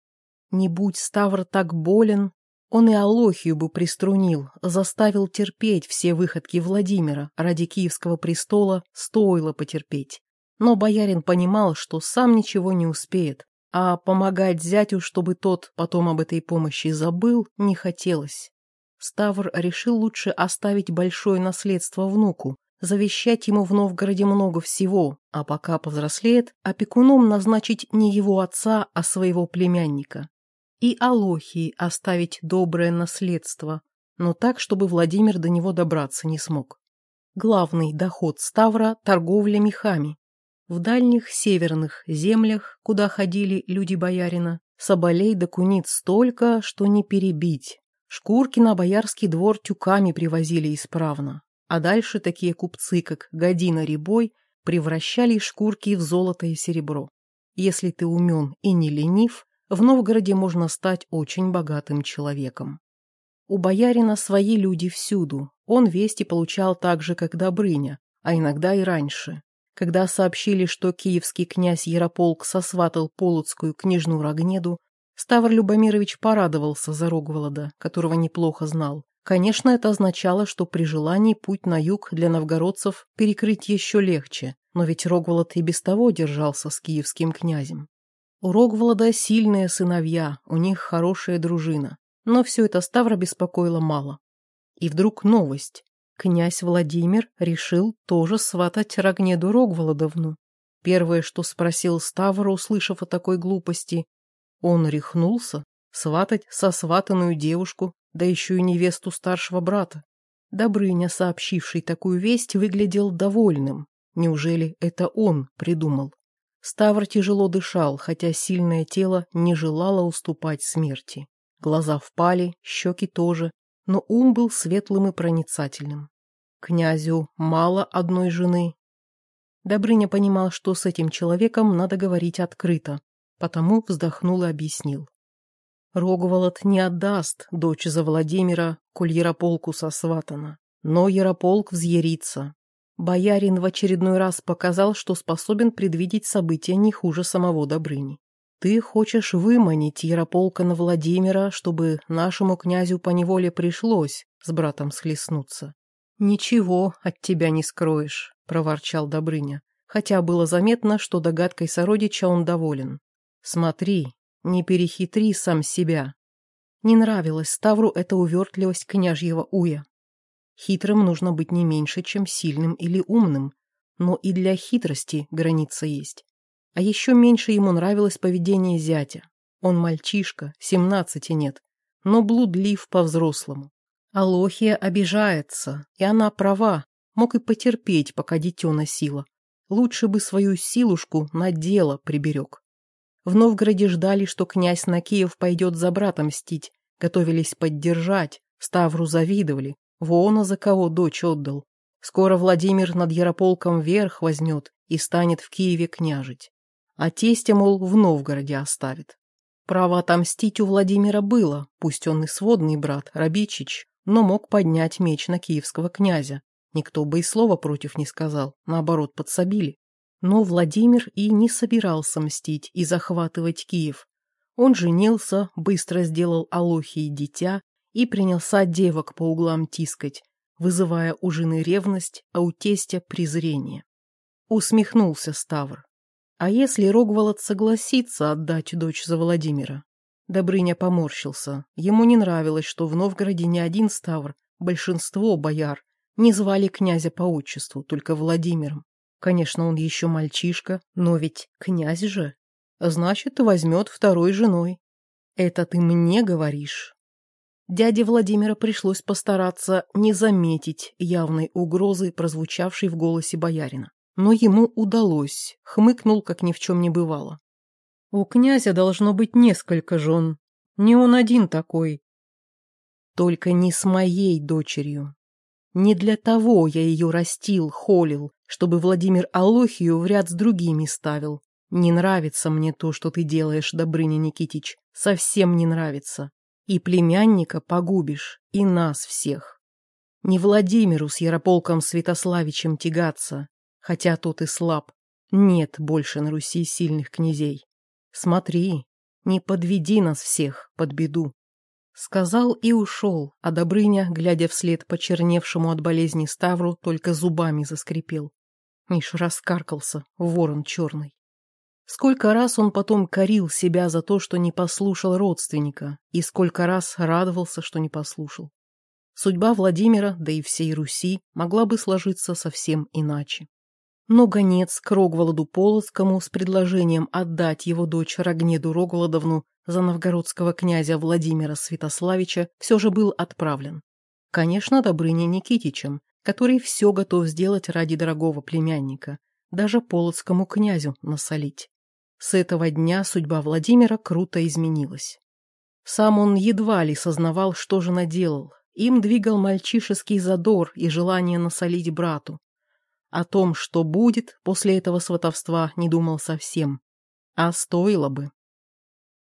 Не будь Ставр так болен, он и Алохию бы приструнил, заставил терпеть все выходки Владимира, ради киевского престола стоило потерпеть. Но боярин понимал, что сам ничего не успеет, а помогать зятю, чтобы тот потом об этой помощи забыл, не хотелось. Ставр решил лучше оставить большое наследство внуку, завещать ему в Новгороде много всего, а пока повзрослеет, опекуном назначить не его отца, а своего племянника. И Алохии оставить доброе наследство, но так, чтобы Владимир до него добраться не смог. Главный доход Ставра – торговля мехами, в дальних северных землях, куда ходили люди боярина, соболей да куниц столько, что не перебить. Шкурки на боярский двор тюками привозили исправно. А дальше такие купцы, как Година Рябой, превращали шкурки в золото и серебро. Если ты умен и не ленив, в Новгороде можно стать очень богатым человеком. У боярина свои люди всюду. Он вести получал так же, как Добрыня, а иногда и раньше. Когда сообщили, что киевский князь Ярополк сосватал полоцкую княжну Рогнеду, Ставр Любомирович порадовался за Рогволода, которого неплохо знал. Конечно, это означало, что при желании путь на юг для новгородцев перекрыть еще легче, но ведь Рогволод и без того держался с киевским князем. У Рогволода сильные сыновья, у них хорошая дружина, но все это Ставра беспокоило мало. И вдруг новость. Князь Владимир решил тоже сватать Рогнеду Рогволодовну. Первое, что спросил Ставр, услышав о такой глупости, он рехнулся сватать сосватанную девушку, да еще и невесту старшего брата. Добрыня, сообщивший такую весть, выглядел довольным. Неужели это он придумал? Ставр тяжело дышал, хотя сильное тело не желало уступать смерти. Глаза впали, щеки тоже, но ум был светлым и проницательным. Князю мало одной жены. Добрыня понимал, что с этим человеком надо говорить открыто, потому вздохнул и объяснил. Рогволод не отдаст дочь за Владимира, коль Ярополку сосватана, но Ярополк взъярится. Боярин в очередной раз показал, что способен предвидеть события не хуже самого Добрыни. Ты хочешь выманить Ярополка Владимира, чтобы нашему князю по неволе пришлось с братом схлестнуться. Ничего от тебя не скроешь, проворчал Добрыня, хотя было заметно, что догадкой сородича он доволен. Смотри, не перехитри сам себя. Не нравилась Ставру эта увертливость княжьего уя. Хитрым нужно быть не меньше, чем сильным или умным, но и для хитрости граница есть. А еще меньше ему нравилось поведение зятя. Он мальчишка, семнадцати нет, но блудлив по-взрослому. Алохия обижается, и она права, мог и потерпеть, пока дитё носила. Лучше бы свою силушку на дело приберег. В Новгороде ждали, что князь на Киев пойдет за брата мстить, готовились поддержать, Ставру завидовали, вон за кого дочь отдал. Скоро Владимир над Ярополком верх возьмет и станет в Киеве княжить а тестя, мол, в Новгороде оставит. Право отомстить у Владимира было, пусть он и сводный брат, Рабичич, но мог поднять меч на киевского князя. Никто бы и слова против не сказал, наоборот, подсобили. Но Владимир и не собирался мстить и захватывать Киев. Он женился, быстро сделал Алохии дитя и принялся девок по углам тискать, вызывая у жены ревность, а у тестя презрение. Усмехнулся Ставр. А если Рогволод согласится отдать дочь за Владимира? Добрыня поморщился. Ему не нравилось, что в Новгороде не один Ставр, большинство бояр, не звали князя по отчеству, только Владимиром. Конечно, он еще мальчишка, но ведь князь же. Значит, возьмет второй женой. Это ты мне говоришь? Дяде Владимира пришлось постараться не заметить явной угрозы, прозвучавшей в голосе боярина. Но ему удалось, хмыкнул, как ни в чем не бывало. У князя должно быть несколько жен. Не он один такой. Только не с моей дочерью. Не для того я ее растил, холил, чтобы Владимир Алохию в ряд с другими ставил. Не нравится мне то, что ты делаешь, Добрыня Никитич. Совсем не нравится. И племянника погубишь, и нас всех. Не Владимиру с Ярополком Святославичем тягаться, хотя тот и слаб. Нет больше на Руси сильных князей. Смотри, не подведи нас всех под беду. Сказал и ушел, а Добрыня, глядя вслед почерневшему от болезни Ставру, только зубами заскрипел. Миш раскаркался, ворон черный. Сколько раз он потом корил себя за то, что не послушал родственника, и сколько раз радовался, что не послушал. Судьба Владимира, да и всей Руси, могла бы сложиться совсем иначе. Но гонец к Рогволоду Полоцкому с предложением отдать его дочь Рогнеду Рогволодовну за новгородского князя Владимира Святославича все же был отправлен. Конечно, Добрыней Никитичем, который все готов сделать ради дорогого племянника, даже полоцкому князю насолить. С этого дня судьба Владимира круто изменилась. Сам он едва ли сознавал, что же наделал. Им двигал мальчишеский задор и желание насолить брату. О том, что будет после этого сватовства, не думал совсем. А стоило бы.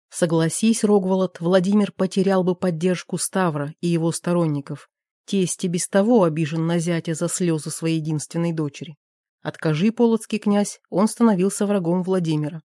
Согласись, Рогволод, Владимир потерял бы поддержку Ставра и его сторонников. Тесть и без того обижен на зятя за слезы своей единственной дочери. Откажи, полоцкий князь, он становился врагом Владимира.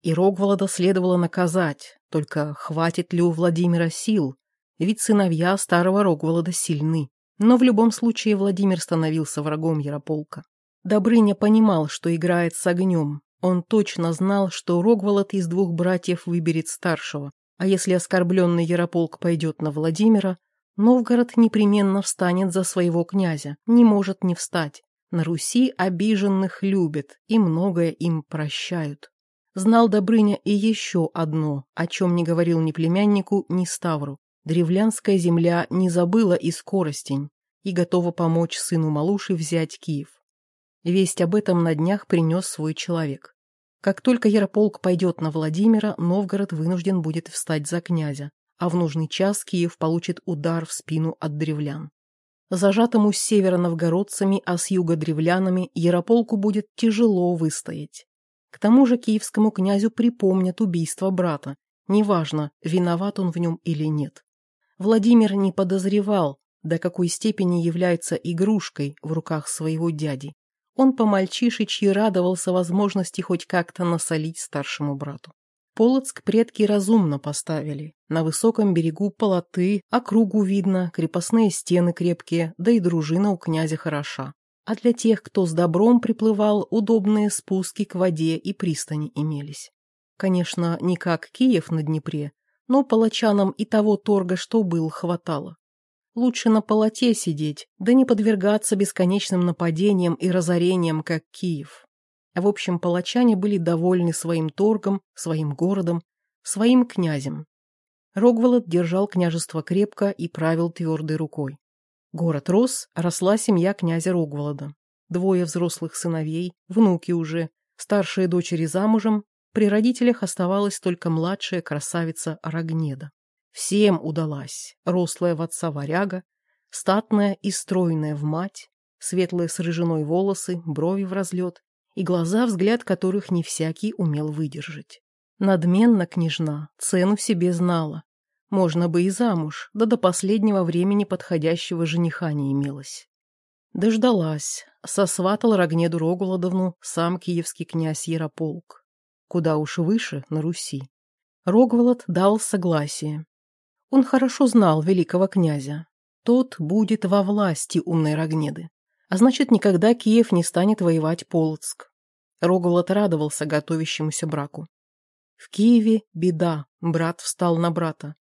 И Рогволода следовало наказать, только хватит ли у Владимира сил, ведь сыновья старого Рогволода сильны. Но в любом случае Владимир становился врагом Ярополка. Добрыня понимал, что играет с огнем. Он точно знал, что Рогволод из двух братьев выберет старшего, а если оскорбленный Ярополк пойдет на Владимира, Новгород непременно встанет за своего князя, не может не встать. На Руси обиженных любят и многое им прощают. Знал Добрыня и еще одно, о чем не говорил ни племяннику, ни Ставру. Древлянская земля не забыла и скоростень, и готова помочь сыну Малуши взять Киев. Весть об этом на днях принес свой человек. Как только Ярополк пойдет на Владимира, Новгород вынужден будет встать за князя, а в нужный час Киев получит удар в спину от древлян. Зажатому с севера новгородцами, а с юга древлянами, Ярополку будет тяжело выстоять. К тому же киевскому князю припомнят убийство брата, неважно, виноват он в нем или нет. Владимир не подозревал, до какой степени является игрушкой в руках своего дяди Он по-мальчишечьи радовался возможности хоть как-то насолить старшему брату. Полоцк предки разумно поставили. На высоком берегу полоты, округу видно, крепостные стены крепкие, да и дружина у князя хороша. А для тех, кто с добром приплывал, удобные спуски к воде и пристани имелись. Конечно, не как Киев на Днепре, но палачанам и того торга, что был, хватало. Лучше на полоте сидеть, да не подвергаться бесконечным нападениям и разорениям, как Киев. В общем, палачане были довольны своим торгом, своим городом, своим князем. Рогволод держал княжество крепко и правил твердой рукой. Город рос, росла семья князя Рогволода. Двое взрослых сыновей, внуки уже, старшие дочери замужем, при родителях оставалась только младшая красавица Рогнеда. Всем удалась рослая в отца варяга, статная и стройная в мать, светлые с рыжиной волосы, брови в разлет и глаза, взгляд которых не всякий умел выдержать. Надменно княжна цену себе знала. Можно бы и замуж, да до последнего времени подходящего жениха не имелось. Дождалась, сосватал Рогнеду Рогуладовну сам киевский князь Ярополк. Куда уж выше, на Руси. Рогволод дал согласие. Он хорошо знал великого князя. Тот будет во власти умной Рогнеды. А значит, никогда Киев не станет воевать Полоцк. Рогволод радовался готовящемуся браку. В Киеве беда, брат встал на брата.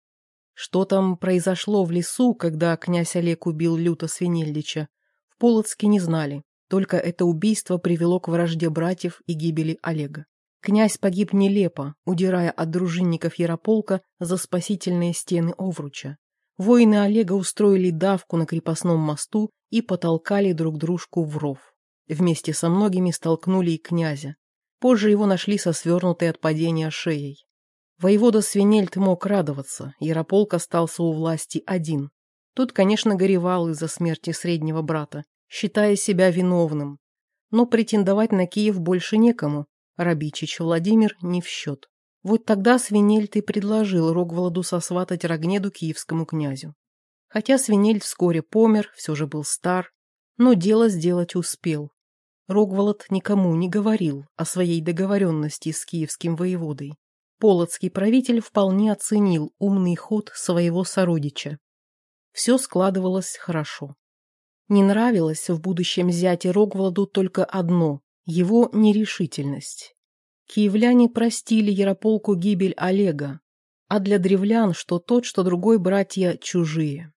Что там произошло в лесу, когда князь Олег убил люто Свинельдича, в Полоцке не знали, только это убийство привело к вражде братьев и гибели Олега. Князь погиб нелепо, удирая от дружинников Ярополка за спасительные стены Овруча. Воины Олега устроили давку на крепостном мосту и потолкали друг дружку в ров. Вместе со многими столкнули и князя. Позже его нашли со свернутой от падения шеей. Воевода Свинельт мог радоваться, Ярополк остался у власти один. Тут, конечно, горевал из-за смерти среднего брата, считая себя виновным. Но претендовать на Киев больше некому, Рабичич Владимир не в счет. Вот тогда Свинельд и предложил Рогволоду сосватать Рогнеду киевскому князю. Хотя Свинельд вскоре помер, все же был стар, но дело сделать успел. Рогволод никому не говорил о своей договоренности с киевским воеводой. Полоцкий правитель вполне оценил умный ход своего сородича. Все складывалось хорошо. Не нравилось в будущем зяте Рогволоду только одно его нерешительность. Киевляне простили Ярополку гибель Олега, а для древлян что тот, что другой братья чужие.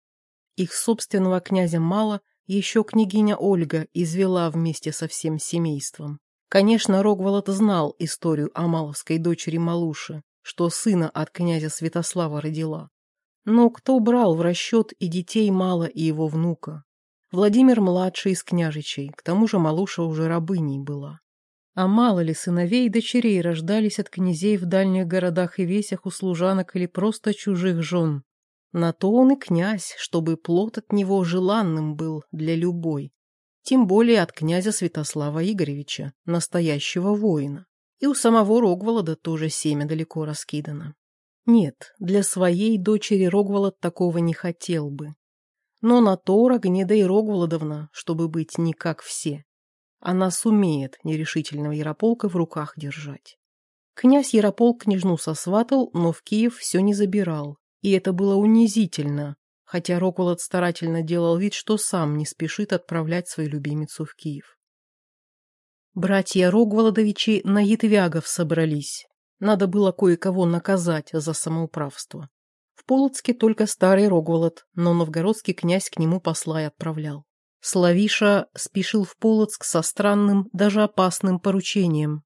Их собственного князя мало, еще княгиня Ольга извела вместе со всем семейством. Конечно, Рогволод знал историю о маловской дочери Малуши, что сына от князя Святослава родила. Но кто брал в расчет и детей мало, и его внука? Владимир младший из княжичей, к тому же Малуша уже рабыней была. А мало ли сыновей и дочерей рождались от князей в дальних городах и весях у служанок или просто чужих жен. На то он и князь, чтобы плод от него желанным был для любой. Тем более от князя Святослава Игоревича, настоящего воина. И у самого Рогволода тоже семя далеко раскидано. Нет, для своей дочери Рогволод такого не хотел бы. Но на то Рогнеда и Рогволодовна, чтобы быть не как все. Она сумеет нерешительного Ярополка в руках держать. Князь Ярополк княжну сосватал, но в Киев все не забирал. И это было унизительно, хотя Рокволод старательно делал вид, что сам не спешит отправлять свою любимицу в Киев. Братья Рогволодовичи на Ятвягов собрались. Надо было кое-кого наказать за самоуправство. В Полоцке только старый Рогволод, но новгородский князь к нему посла и отправлял. Славиша спешил в Полоцк со странным, даже опасным поручением.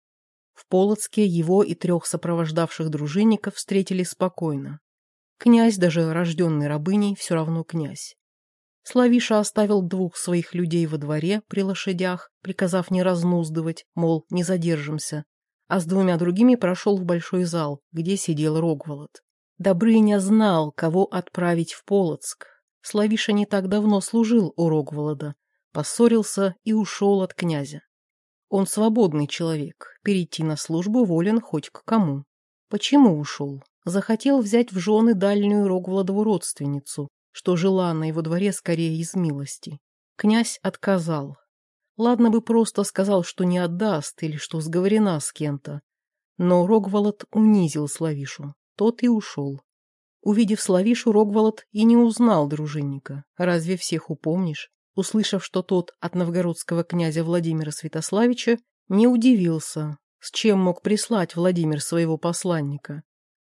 В Полоцке его и трех сопровождавших дружинников встретили спокойно. Князь, даже рожденный рабыней, все равно князь. Славиша оставил двух своих людей во дворе при лошадях, приказав не разнуздывать, мол, не задержимся, а с двумя другими прошел в большой зал, где сидел Рогволод. Добрыня знал, кого отправить в Полоцк. Славиша не так давно служил у Рогволода, поссорился и ушел от князя. Он свободный человек, перейти на службу волен хоть к кому. Почему ушел? Захотел взять в жены дальнюю Рогволодову родственницу, что жила на его дворе скорее из милости. Князь отказал. Ладно бы просто сказал, что не отдаст или что сговорена с кем-то. Но Рогволод унизил Славишу. Тот и ушел. Увидев Славишу, Рогволод и не узнал дружинника. Разве всех упомнишь? Услышав, что тот от новгородского князя Владимира Святославича, не удивился, с чем мог прислать Владимир своего посланника.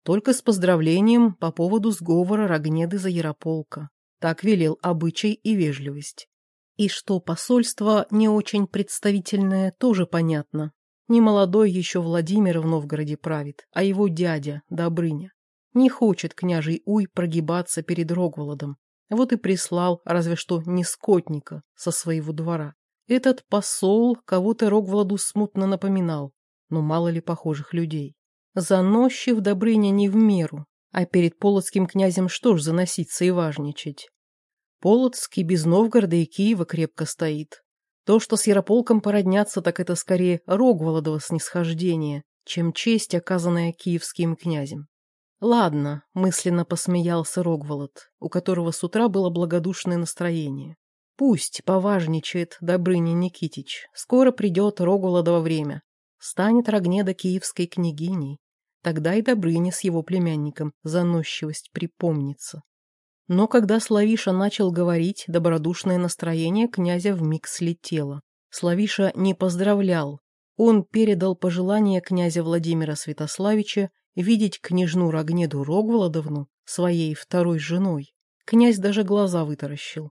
Только с поздравлением по поводу сговора Рогнеды за Ярополка. Так велел обычай и вежливость. И что посольство не очень представительное, тоже понятно. Не молодой еще Владимир в Новгороде правит, а его дядя, Добрыня. Не хочет княжий Уй прогибаться перед Рогволодом. Вот и прислал, разве что не скотника со своего двора. Этот посол кого-то Рогволоду смутно напоминал, но мало ли похожих людей. Заносчив Добрыня не в меру, а перед полоцким князем что ж заноситься и важничать. Полоцкий без Новгорода и Киева крепко стоит. То, что с Ярополком породнятся, так это скорее Рогволодово снисхождение, чем честь, оказанная киевским князем. Ладно, мысленно посмеялся Рогволод, у которого с утра было благодушное настроение. Пусть поважничает Добрыня Никитич, скоро придет Рогволодово время. Станет Рогнеда киевской княгиней. Тогда и Добрыня с его племянником заносчивость припомнится. Но когда Славиша начал говорить, добродушное настроение князя вмиг слетело. Славиша не поздравлял. Он передал пожелание князя Владимира Святославича видеть княжну Рогнеду Рогволодовну своей второй женой. Князь даже глаза вытаращил.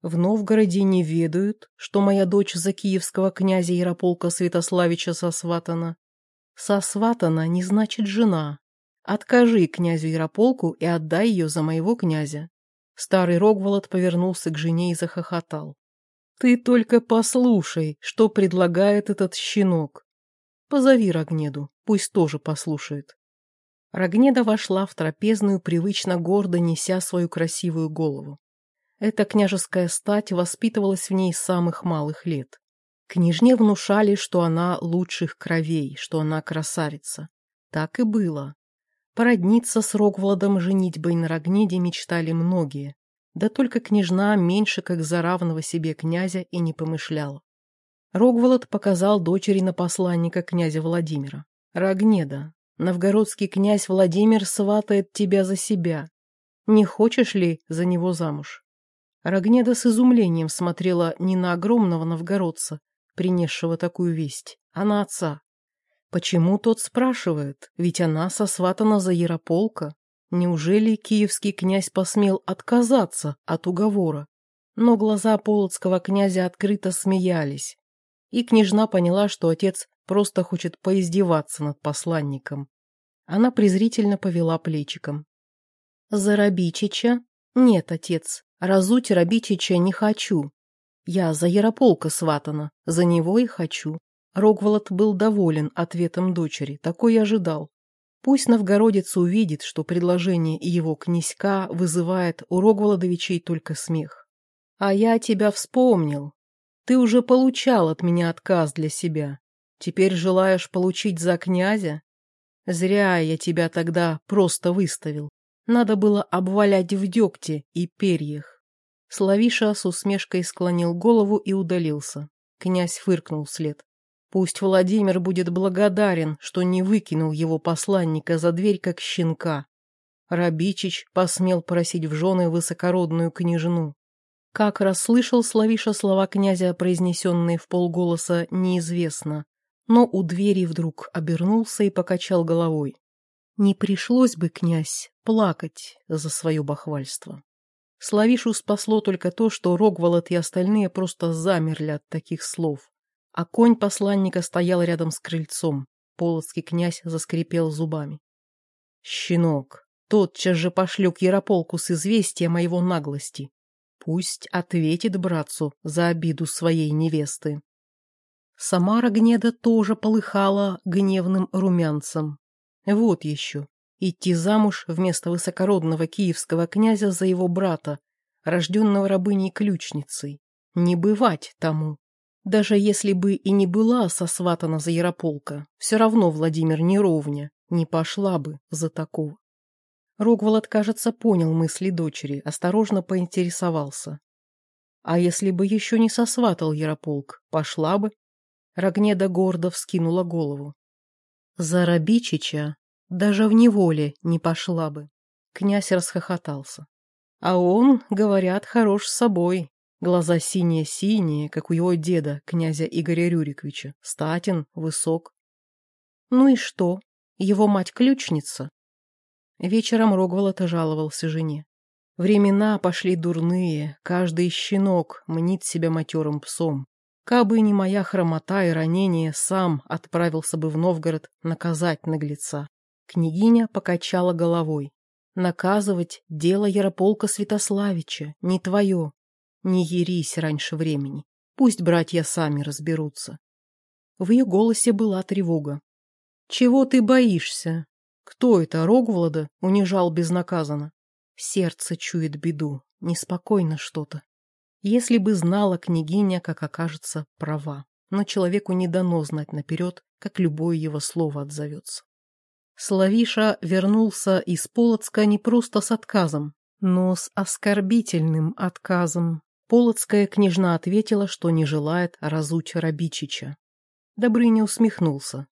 В Новгороде не ведают, что моя дочь за киевского князя Ярополка Святославича сосватана. Сосватана не значит жена, Откажи князю Ярополку и отдай ее за моего князя. Старый Рогволод повернулся к жене и захохотал. Ты только послушай, что предлагает этот щенок. Позови Рогнеду, пусть тоже послушает. Рогнеда вошла в трапезную, привычно гордо неся свою красивую голову. Эта княжеская стать воспитывалась в ней с самых малых лет. Княжне внушали, что она лучших кровей, что она красавица. Так и было. Породниться с Рогвладом женитьбой на Рогнеде мечтали многие, да только княжна меньше как за равного себе князя и не помышляла. Рогволод показал дочери на посланника князя Владимира. «Рогнеда, новгородский князь Владимир сватает тебя за себя. Не хочешь ли за него замуж?» Рогнеда с изумлением смотрела не на огромного новгородца, принесшего такую весть, а на отца. Почему тот спрашивает? Ведь она сосватана за Ярополка. Неужели киевский князь посмел отказаться от уговора? Но глаза полоцкого князя открыто смеялись. И княжна поняла, что отец просто хочет поиздеваться над посланником. Она презрительно повела плечиком. «За Рабичича? Нет, отец, разуть Рабичича не хочу. Я за Ярополка сватана, за него и хочу. Рогволод был доволен ответом дочери, такой и ожидал. Пусть новгородец увидит, что предложение его князька вызывает у Рогволодовичей только смех. «А я тебя вспомнил. Ты уже получал от меня отказ для себя. Теперь желаешь получить за князя? Зря я тебя тогда просто выставил. Надо было обвалять в дегте и перьях». Славиша с усмешкой склонил голову и удалился. Князь фыркнул вслед. Пусть Владимир будет благодарен, что не выкинул его посланника за дверь, как щенка. Рабичич посмел просить в жены высокородную княжну. Как расслышал Славиша слова князя, произнесенные в полголоса, неизвестно, но у двери вдруг обернулся и покачал головой. Не пришлось бы, князь, плакать за свое бахвальство. Славишу спасло только то, что Рогволод и остальные просто замерли от таких слов. А конь посланника стоял рядом с крыльцом. Полоцкий князь заскрипел зубами. «Щенок, тотчас же пошлю к Ярополку с известия моего наглости. Пусть ответит братцу за обиду своей невесты». Самара Гнеда тоже полыхала гневным румянцем. Вот еще. Идти замуж вместо высокородного киевского князя за его брата, рожденного рабыней-ключницей. Не бывать тому. Даже если бы и не была сосватана за Ярополка, все равно Владимир не ровня, не пошла бы за такого. Рогволод, кажется, понял мысли дочери, осторожно поинтересовался. А если бы еще не сосватал Ярополк, пошла бы? Рогнеда гордо вскинула голову. За Рабичича даже в неволе не пошла бы. Князь расхохотался. А он, говорят, хорош с собой. Глаза синие-синие, как у его деда, князя Игоря Рюриковича. Статин, высок. Ну и что? Его мать ключница. Вечером Рогволод жаловался жене. Времена пошли дурные, каждый щенок мнит себя матерым псом. Кабы не моя хромота и ранение, сам отправился бы в Новгород наказать наглеца. Княгиня покачала головой. Наказывать — дело Ярополка Святославича, не твое. Не ерись раньше времени. Пусть братья сами разберутся. В ее голосе была тревога. «Чего ты боишься? Кто это, Рогволода, унижал безнаказанно? Сердце чует беду, неспокойно что-то. Если бы знала княгиня, как окажется, права. Но человеку не дано знать наперед, как любое его слово отзовется. Славиша вернулся из Полоцка не просто с отказом, но с оскорбительным отказом. Полоцкая княжна ответила, что не желает разуть Рабичича. Добрыня усмехнулся.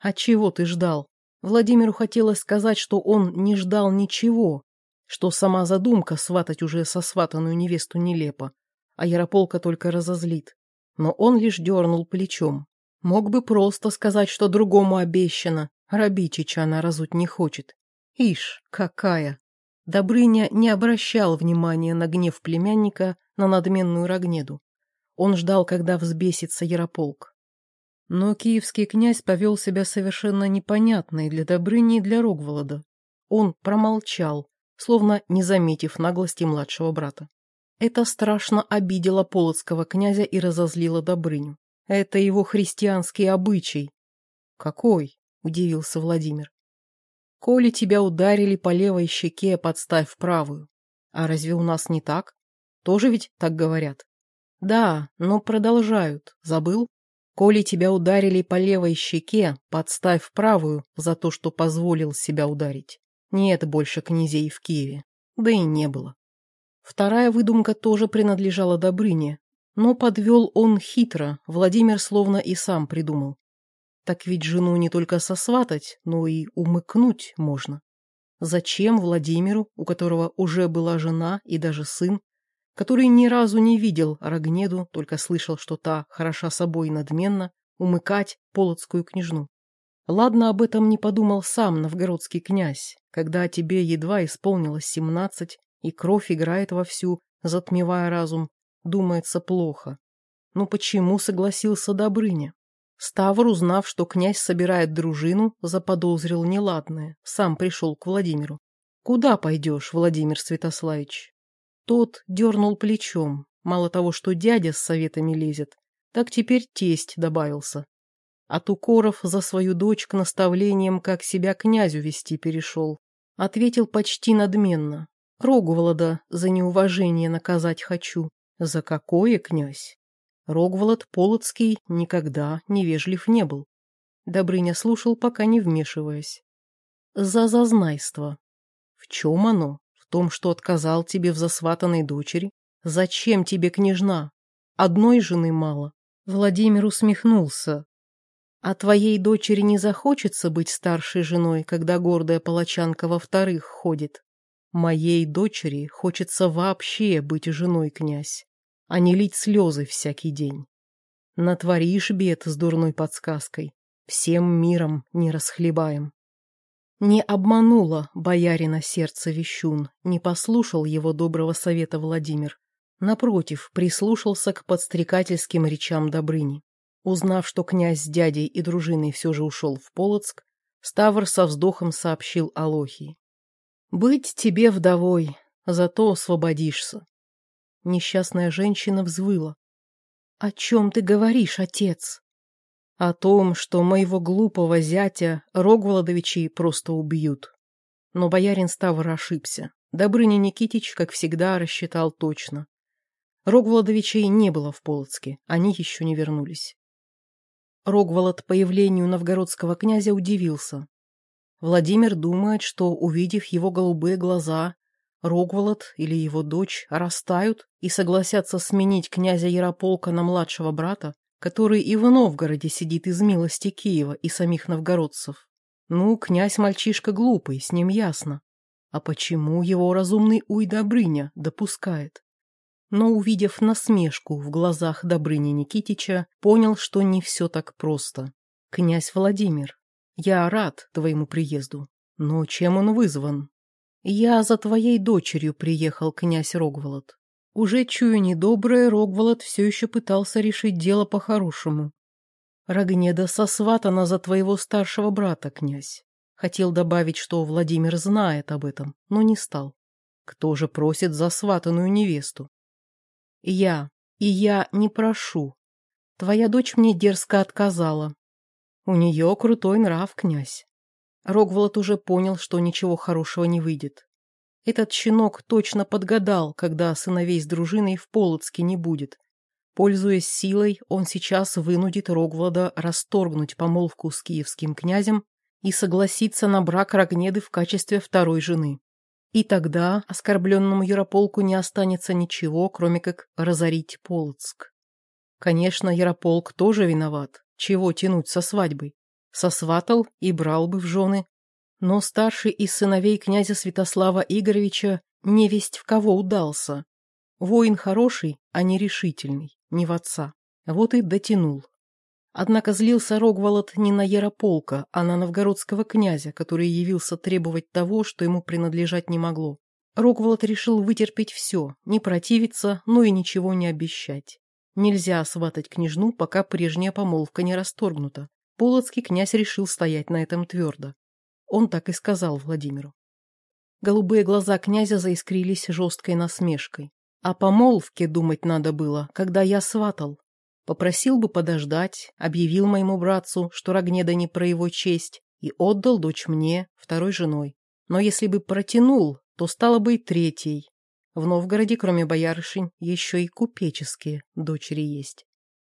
«А чего ты ждал? Владимиру хотелось сказать, что он не ждал ничего, что сама задумка сватать уже сосватанную невесту нелепо, а Ярополка только разозлит. Но он лишь дернул плечом. Мог бы просто сказать, что другому обещано, Рабичича она разуть не хочет. Ишь, какая! Добрыня не обращал внимания на гнев племянника, на надменную Рогнеду. Он ждал, когда взбесится Ярополк. Но киевский князь повел себя совершенно непонятно и для Добрыни, и для Рогволода. Он промолчал, словно не заметив наглости младшего брата. Это страшно обидело полоцкого князя и разозлило Добрыню. Это его христианский обычай. Какой? — удивился Владимир. «Коли тебя ударили по левой щеке, подставь правую. А разве у нас не так? Тоже ведь так говорят?» «Да, но продолжают. Забыл? Коли тебя ударили по левой щеке, подставь правую за то, что позволил себя ударить. Нет больше князей в Киеве. Да и не было». Вторая выдумка тоже принадлежала Добрыне, но подвел он хитро, Владимир словно и сам придумал. Так ведь жену не только сосватать, но и умыкнуть можно. Зачем Владимиру, у которого уже была жена и даже сын, который ни разу не видел Рогнеду, только слышал, что та хороша собой надменно, умыкать полоцкую княжну? Ладно, об этом не подумал сам новгородский князь, когда тебе едва исполнилось семнадцать, и кровь играет вовсю, затмевая разум, думается плохо. Но почему согласился Добрыня? Ставр, узнав, что князь собирает дружину, заподозрил неладное, сам пришел к Владимиру. «Куда пойдешь, Владимир Святославич?» Тот дернул плечом. Мало того, что дядя с советами лезет, так теперь тесть добавился. От укоров за свою дочь к наставлениям, как себя князю вести перешел. Ответил почти надменно. Рогволода за неуважение наказать хочу. За какое, князь? Рогволод Полоцкий никогда невежлив не был. Добрыня слушал, пока не вмешиваясь. За зазнайство. В чем оно? В том, что отказал тебе в засватанной дочери? Зачем тебе княжна? Одной жены мало. Владимир усмехнулся. А твоей дочери не захочется быть старшей женой, когда гордая палачанка во вторых ходит? Моей дочери хочется вообще быть женой, князь а не лить слезы всякий день. Натворишь бед с дурной подсказкой, всем миром не расхлебаем. Не обмануло боярина сердце вещун, не послушал его доброго совета Владимир. Напротив, прислушался к подстрекательским речам Добрыни. Узнав, что князь с дядей и дружиной все же ушел в Полоцк, Ставр со вздохом сообщил Алохии. «Быть тебе вдовой, зато освободишься. Несчастная женщина взвыла. «О чем ты говоришь, отец?» «О том, что моего глупого зятя Рогволодовичи просто убьют». Но боярин Ставр ошибся. Добрыня Никитич, как всегда, рассчитал точно. Рогволодовичей не было в Полоцке, они еще не вернулись. Рогволод появлению новгородского князя удивился. Владимир думает, что, увидев его голубые глаза, Рогволод или его дочь растают и согласятся сменить князя Ярополка на младшего брата, который и в Новгороде сидит из милости Киева и самих новгородцев. Ну, князь мальчишка глупый, с ним ясно. А почему его разумный Уй Добрыня допускает? Но, увидев насмешку в глазах Добрыни Никитича, понял, что не все так просто. «Князь Владимир, я рад твоему приезду, но чем он вызван?» «Я за твоей дочерью приехал, князь Рогволод. Уже чую недоброе, Рогволод все еще пытался решить дело по-хорошему. Рогнеда сосватана за твоего старшего брата, князь. Хотел добавить, что Владимир знает об этом, но не стал. Кто же просит за сватанную невесту? Я. И я не прошу. Твоя дочь мне дерзко отказала. У нее крутой нрав, князь. Рогволод уже понял, что ничего хорошего не выйдет. Этот щенок точно подгадал, когда сыновей с дружиной в Полоцке не будет. Пользуясь силой, он сейчас вынудит Рогволода расторгнуть помолвку с киевским князем и согласиться на брак Рогнеды в качестве второй жены. И тогда оскорбленному Ярополку не останется ничего, кроме как разорить Полоцк. Конечно, Ярополк тоже виноват. Чего тянуть со свадьбой? Сосватал и брал бы в жены. Но старший из сыновей князя Святослава Игоревича невесть в кого удался. Воин хороший, а не решительный, не в отца. Вот и дотянул. Однако злился Рогволод не на Ярополка, а на новгородского князя, который явился требовать того, что ему принадлежать не могло. Рогволод решил вытерпеть все, не противиться, но и ничего не обещать. Нельзя сватать княжну, пока прежняя помолвка не расторгнута. Полоцкий князь решил стоять на этом твердо. Он так и сказал Владимиру. Голубые глаза князя заискрились жесткой насмешкой. О помолвке думать надо было, когда я сватал. Попросил бы подождать, объявил моему братцу, что Рогнеда не про его честь, и отдал дочь мне, второй женой. Но если бы протянул, то стало бы и третьей. В Новгороде, кроме боярышень, еще и купеческие дочери есть.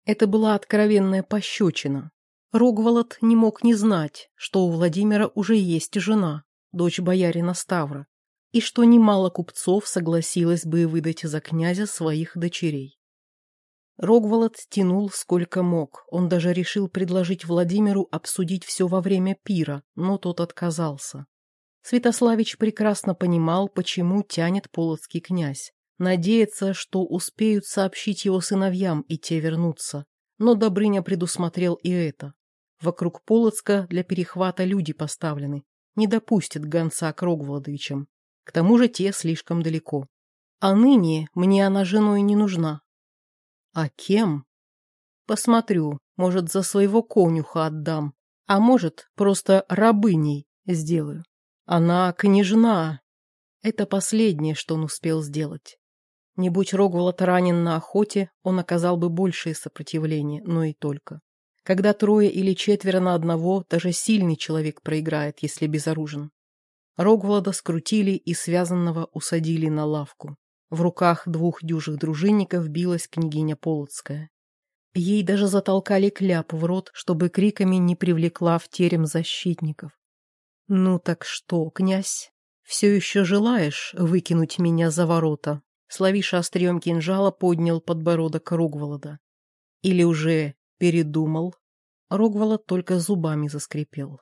Это была откровенная пощечина. Рогволод не мог не знать, что у Владимира уже есть жена, дочь боярина Ставра, и что немало купцов согласилось бы выдать за князя своих дочерей. Рогволод тянул сколько мог. Он даже решил предложить Владимиру обсудить все во время пира, но тот отказался. Святославич прекрасно понимал, почему тянет полоцкий князь. Надеется, что успеют сообщить его сыновьям, и те вернутся. Но Добрыня предусмотрел и это. Вокруг Полоцка для перехвата люди поставлены. Не допустят гонца к Рогволодовичам. К тому же те слишком далеко. А ныне мне она женой не нужна, а кем? Посмотрю, может, за своего конюха отдам, а может, просто рабыней сделаю. Она княжна. Это последнее, что он успел сделать. Не будь Рогволод ранен на охоте, он оказал бы большее сопротивление, но и только. Когда трое или четверо на одного, даже сильный человек проиграет, если безоружен. Рогволода скрутили и связанного усадили на лавку. В руках двух дюжих дружинников билась княгиня Полоцкая. Ей даже затолкали кляп в рот, чтобы криками не привлекла в терем защитников. «Ну так что, князь, все еще желаешь выкинуть меня за ворота?» Славиша острием кинжала поднял подбородок Рогволода. «Или уже передумал?» Рогволод только зубами заскрипел.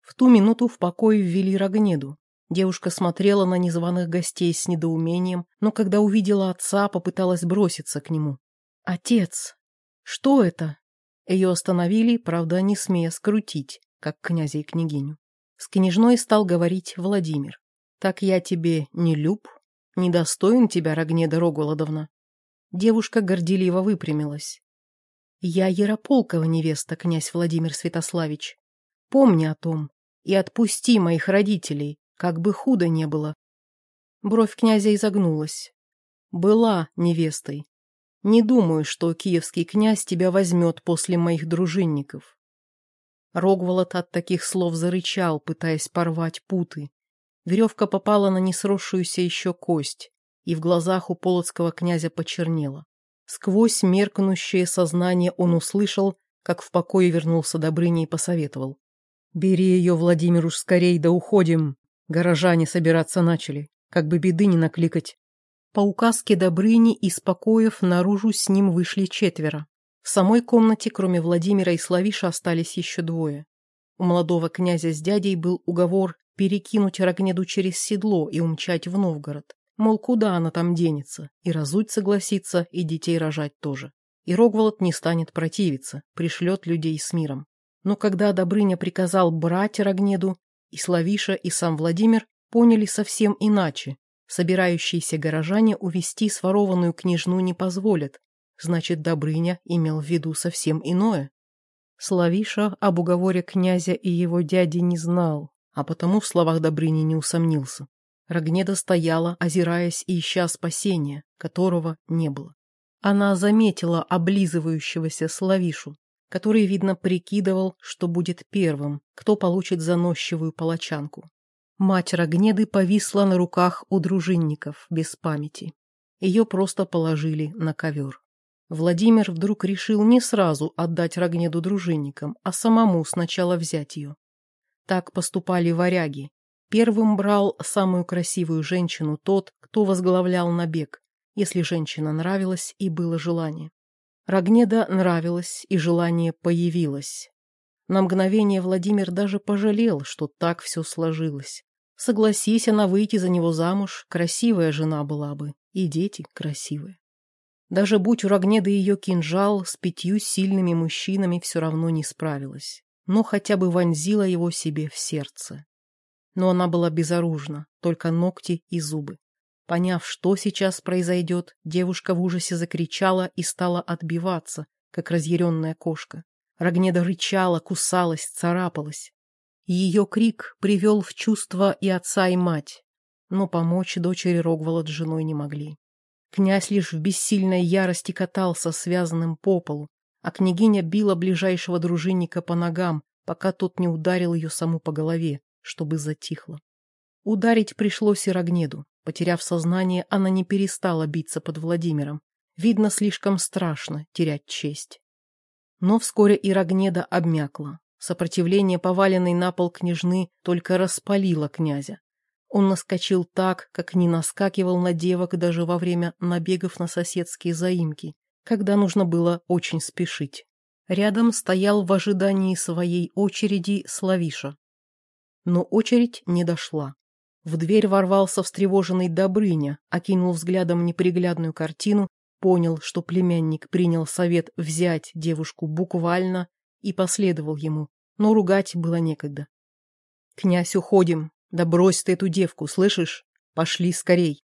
В ту минуту в покой ввели Рогнеду, Девушка смотрела на незваных гостей с недоумением, но когда увидела отца, попыталась броситься к нему. «Отец! Что это?» Ее остановили, правда, не смея скрутить, как князя и княгиню. С княжной стал говорить Владимир. «Так я тебе не люб, недостоин тебя, Рогнеда Рогуладовна». Девушка горделиво выпрямилась. «Я Ярополкова невеста, князь Владимир Святославич. Помни о том и отпусти моих родителей, как бы худо не было. Бровь князя изогнулась. Была невестой. Не думаю, что киевский князь тебя возьмет после моих дружинников. Рогволод от таких слов зарычал, пытаясь порвать путы. Веревка попала на несросшуюся еще кость, и в глазах у полоцкого князя почернело. Сквозь меркнущее сознание он услышал, как в покое вернулся Добрыня и посоветовал. «Бери ее, Владимир, уж скорей, да уходим!» Горожане собираться начали. как бы беды не накликать. По указке Добрыни из покоев наружу с ним вышли четверо. В самой комнате, кроме Владимира и Славиша, остались еще двое. У молодого князя с дядей был уговор перекинуть Рогнеду через седло и умчать в Новгород. Мол, куда она там денется, и разуть согласится, и детей рожать тоже. И Рогволод не станет противиться, пришлет людей с миром. Но когда Добрыня приказал брать Рогнеду, и Славиша, и сам Владимир поняли совсем иначе. Собирающиеся горожане увести сворованную княжну не позволят. Значит, Добрыня имел в виду совсем иное. Славиша об уговоре князя и его дяди не знал, а потому в словах Добрыни не усомнился. Рогнеда стояла, озираясь и ища спасения, которого не было. Она заметила облизывающегося Славишу, который, видно, прикидывал, что будет первым, кто получит заносчивую палачанку. Мать Рогнеды повисла на руках у дружинников, без памяти. Ее просто положили на ковер. Владимир вдруг решил не сразу отдать Рогнеду дружинникам, а самому сначала взять ее. Так поступали варяги. Первым брал самую красивую женщину тот, кто возглавлял набег, если женщина нравилась и было желание. Рогнеда нравилось, и желание появилось. На мгновение Владимир даже пожалел, что так все сложилось. Согласись она выйти за него замуж, красивая жена была бы, и дети красивые. Даже будь у Рогнеды ее кинжал, с пятью сильными мужчинами все равно не справилась, но хотя бы вонзила его себе в сердце. Но она была безоружна, только ногти и зубы. Поняв, что сейчас произойдет, девушка в ужасе закричала и стала отбиваться, как разъяренная кошка. Рогнеда рычала, кусалась, царапалась. Ее крик привел в чувство и отца, и мать, но помочь дочери Рогволод с женой не могли. Князь лишь в бессильной ярости катался связанным по полу, а княгиня била ближайшего дружинника по ногам, пока тот не ударил ее саму по голове, чтобы затихло. Ударить пришлось и Рогнеду. Потеряв сознание, она не перестала биться под Владимиром. Видно, слишком страшно терять честь. Но вскоре и Рогнеда обмякла. Сопротивление поваленной на пол княжны только распалило князя. Он наскочил так, как не наскакивал на девок даже во время набегов на соседские заимки, когда нужно было очень спешить. Рядом стоял в ожидании своей очереди Славиша. Но очередь не дошла. В дверь ворвался встревоженный Добрыня, окинул взглядом неприглядную картину, понял, что племянник принял совет взять девушку буквально и последовал ему, но ругать было некогда. «Князь, уходим! Да брось ты эту девку, слышишь? Пошли скорей!»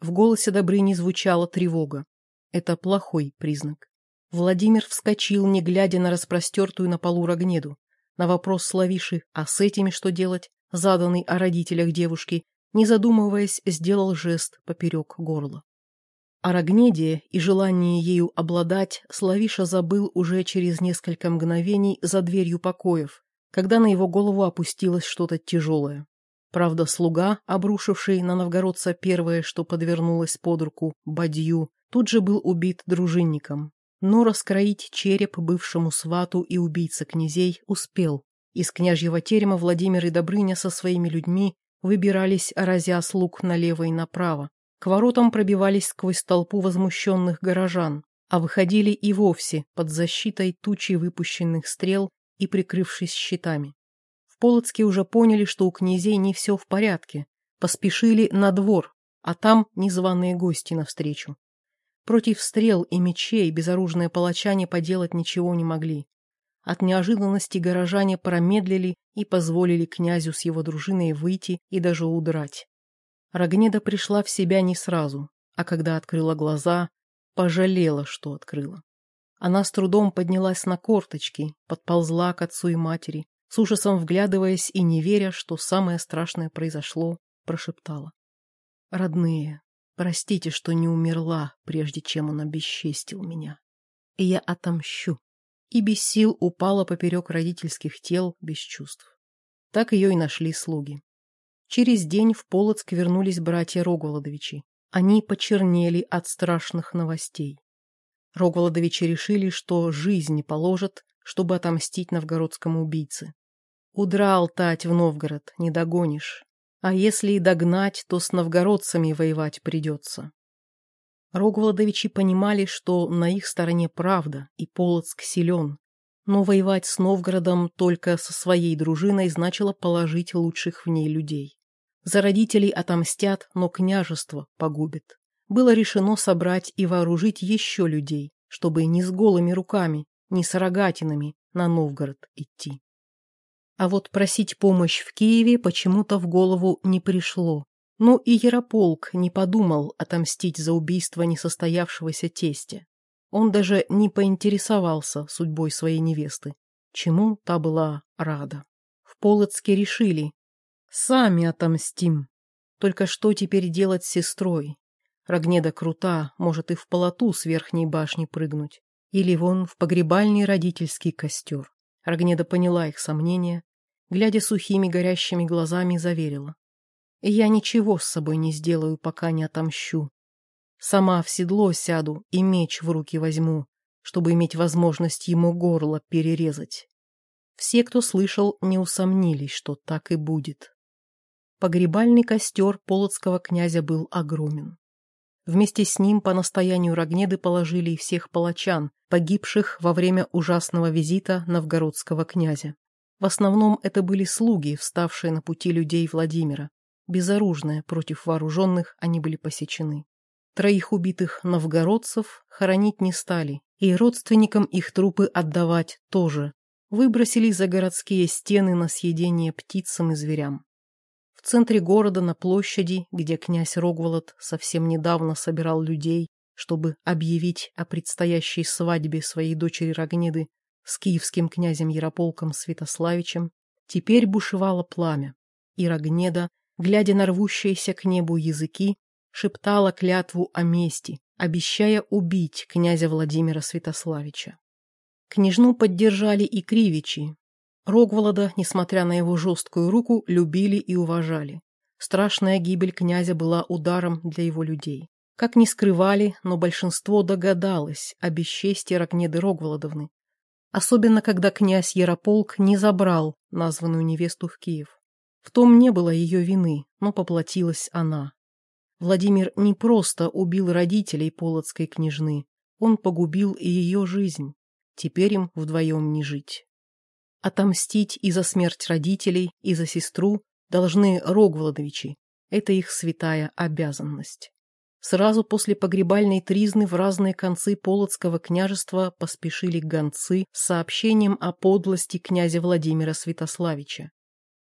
В голосе Добрыни звучала тревога. Это плохой признак. Владимир вскочил, не глядя на распростертую на полу Рогнеду. На вопрос Славиши «А с этими что делать?» заданный о родителях девушки, не задумываясь, сделал жест поперек горла. О Рогнеде и желании ею обладать Славиша забыл уже через несколько мгновений за дверью покоев, когда на его голову опустилось что-то тяжелое. Правда, слуга, обрушивший на новгородца первое, что подвернулось под руку, бадью, тут же был убит дружинником. Но раскроить череп бывшему свату и убийца князей успел, из княжьего терема Владимир и Добрыня со своими людьми выбирались, разя слуг налево и направо. К воротам пробивались сквозь толпу возмущенных горожан, а выходили и вовсе под защитой тучи выпущенных стрел и прикрывшись щитами. В Полоцке уже поняли, что у князей не все в порядке, поспешили на двор, а там незваные гости навстречу. Против стрел и мечей безоружные палачане поделать ничего не могли. От неожиданности горожане промедлили и позволили князю с его дружиной выйти и даже удрать. Рогнеда пришла в себя не сразу, а когда открыла глаза, пожалела, что открыла. Она с трудом поднялась на корточки, подползла к отцу и матери, с ужасом вглядываясь и не веря, что самое страшное произошло, прошептала. «Родные, простите, что не умерла, прежде чем он обесчестил меня. И я отомщу и без сил упала поперек родительских тел без чувств. Так ее и нашли слуги. Через день в Полоцк вернулись братья Рогволодовичи. Они почернели от страшных новостей. Рогволодовичи решили, что жизнь положат, чтобы отомстить новгородскому убийце. Удрал Тать в Новгород, не догонишь. А если и догнать, то с новгородцами воевать придется. Рогволодовичи понимали, что на их стороне правда, и Полоцк силен, но воевать с Новгородом только со своей дружиной значило положить лучших в ней людей. За родителей отомстят, но княжество погубит. Было решено собрать и вооружить еще людей, чтобы не с голыми руками, не с рогатинами на Новгород идти. А вот просить помощь в Киеве почему-то в голову не пришло. Но и Ярополк не подумал отомстить за убийство несостоявшегося тестя. Он даже не поинтересовался судьбой своей невесты, чему та была рада. В Полоцке решили, сами отомстим. Только что теперь делать с сестрой? Рогнеда крута, может и в полоту с верхней башни прыгнуть. Или вон в погребальный родительский костер. Рогнеда поняла их сомнения, глядя сухими горящими глазами, заверила. Я ничего с собой не сделаю, пока не отомщу. Сама в седло сяду и меч в руки возьму, чтобы иметь возможность ему горло перерезать. Все, кто слышал, не усомнились, что так и будет. Погребальный костер полоцкого князя был огромен. Вместе с ним по настоянию Рогнеды положили и всех палачан, погибших во время ужасного визита новгородского князя. В основном это были слуги, вставшие на пути людей Владимира. Безоружные против вооруженных они были посечены. Троих убитых новгородцев хоронить не стали, и родственникам их трупы отдавать тоже. Выбросили за городские стены на съедение птицам и зверям. В центре города, на площади, где князь Рогволод совсем недавно собирал людей, чтобы объявить о предстоящей свадьбе своей дочери Рогнеды с киевским князем Ярополком Святославичем, теперь бушевало пламя, и Рогнеда глядя на рвущиеся к небу языки, шептала клятву о мести, обещая убить князя Владимира Святославича. Княжну поддержали и кривичи. Рогволода, несмотря на его жесткую руку, любили и уважали. Страшная гибель князя была ударом для его людей. Как ни скрывали, но большинство догадалось о бесчестии Рогнеды Рогволодовны, особенно когда князь Ярополк не забрал названную невесту в Киев. В том не было ее вины, но поплатилась она. Владимир не просто убил родителей полоцкой княжны, он погубил и ее жизнь. Теперь им вдвоем не жить. Отомстить и за смерть родителей, и за сестру должны Рогволодовичи. Это их святая обязанность. Сразу после погребальной тризны в разные концы Полоцкого княжества поспешили гонцы с сообщением о подлости князя Владимира Святославича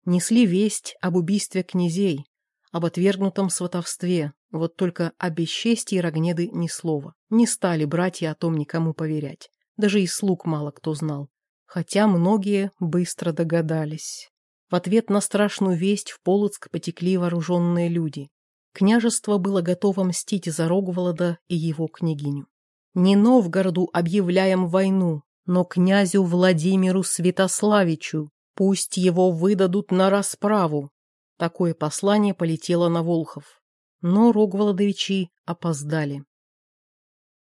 несли весть об убийстве князей, об отвергнутом сватовстве, вот только о бесчестии Рогнеды ни слова. Не стали братья о том никому поверять. Даже и слуг мало кто знал. Хотя многие быстро догадались. В ответ на страшную весть в Полоцк потекли вооруженные люди. Княжество было готово мстить за Рогволода и его княгиню. Не Новгороду объявляем войну, но князю Владимиру Святославичу, Пусть его выдадут на расправу. Такое послание полетело на Волхов. Но Рогволодовичи опоздали.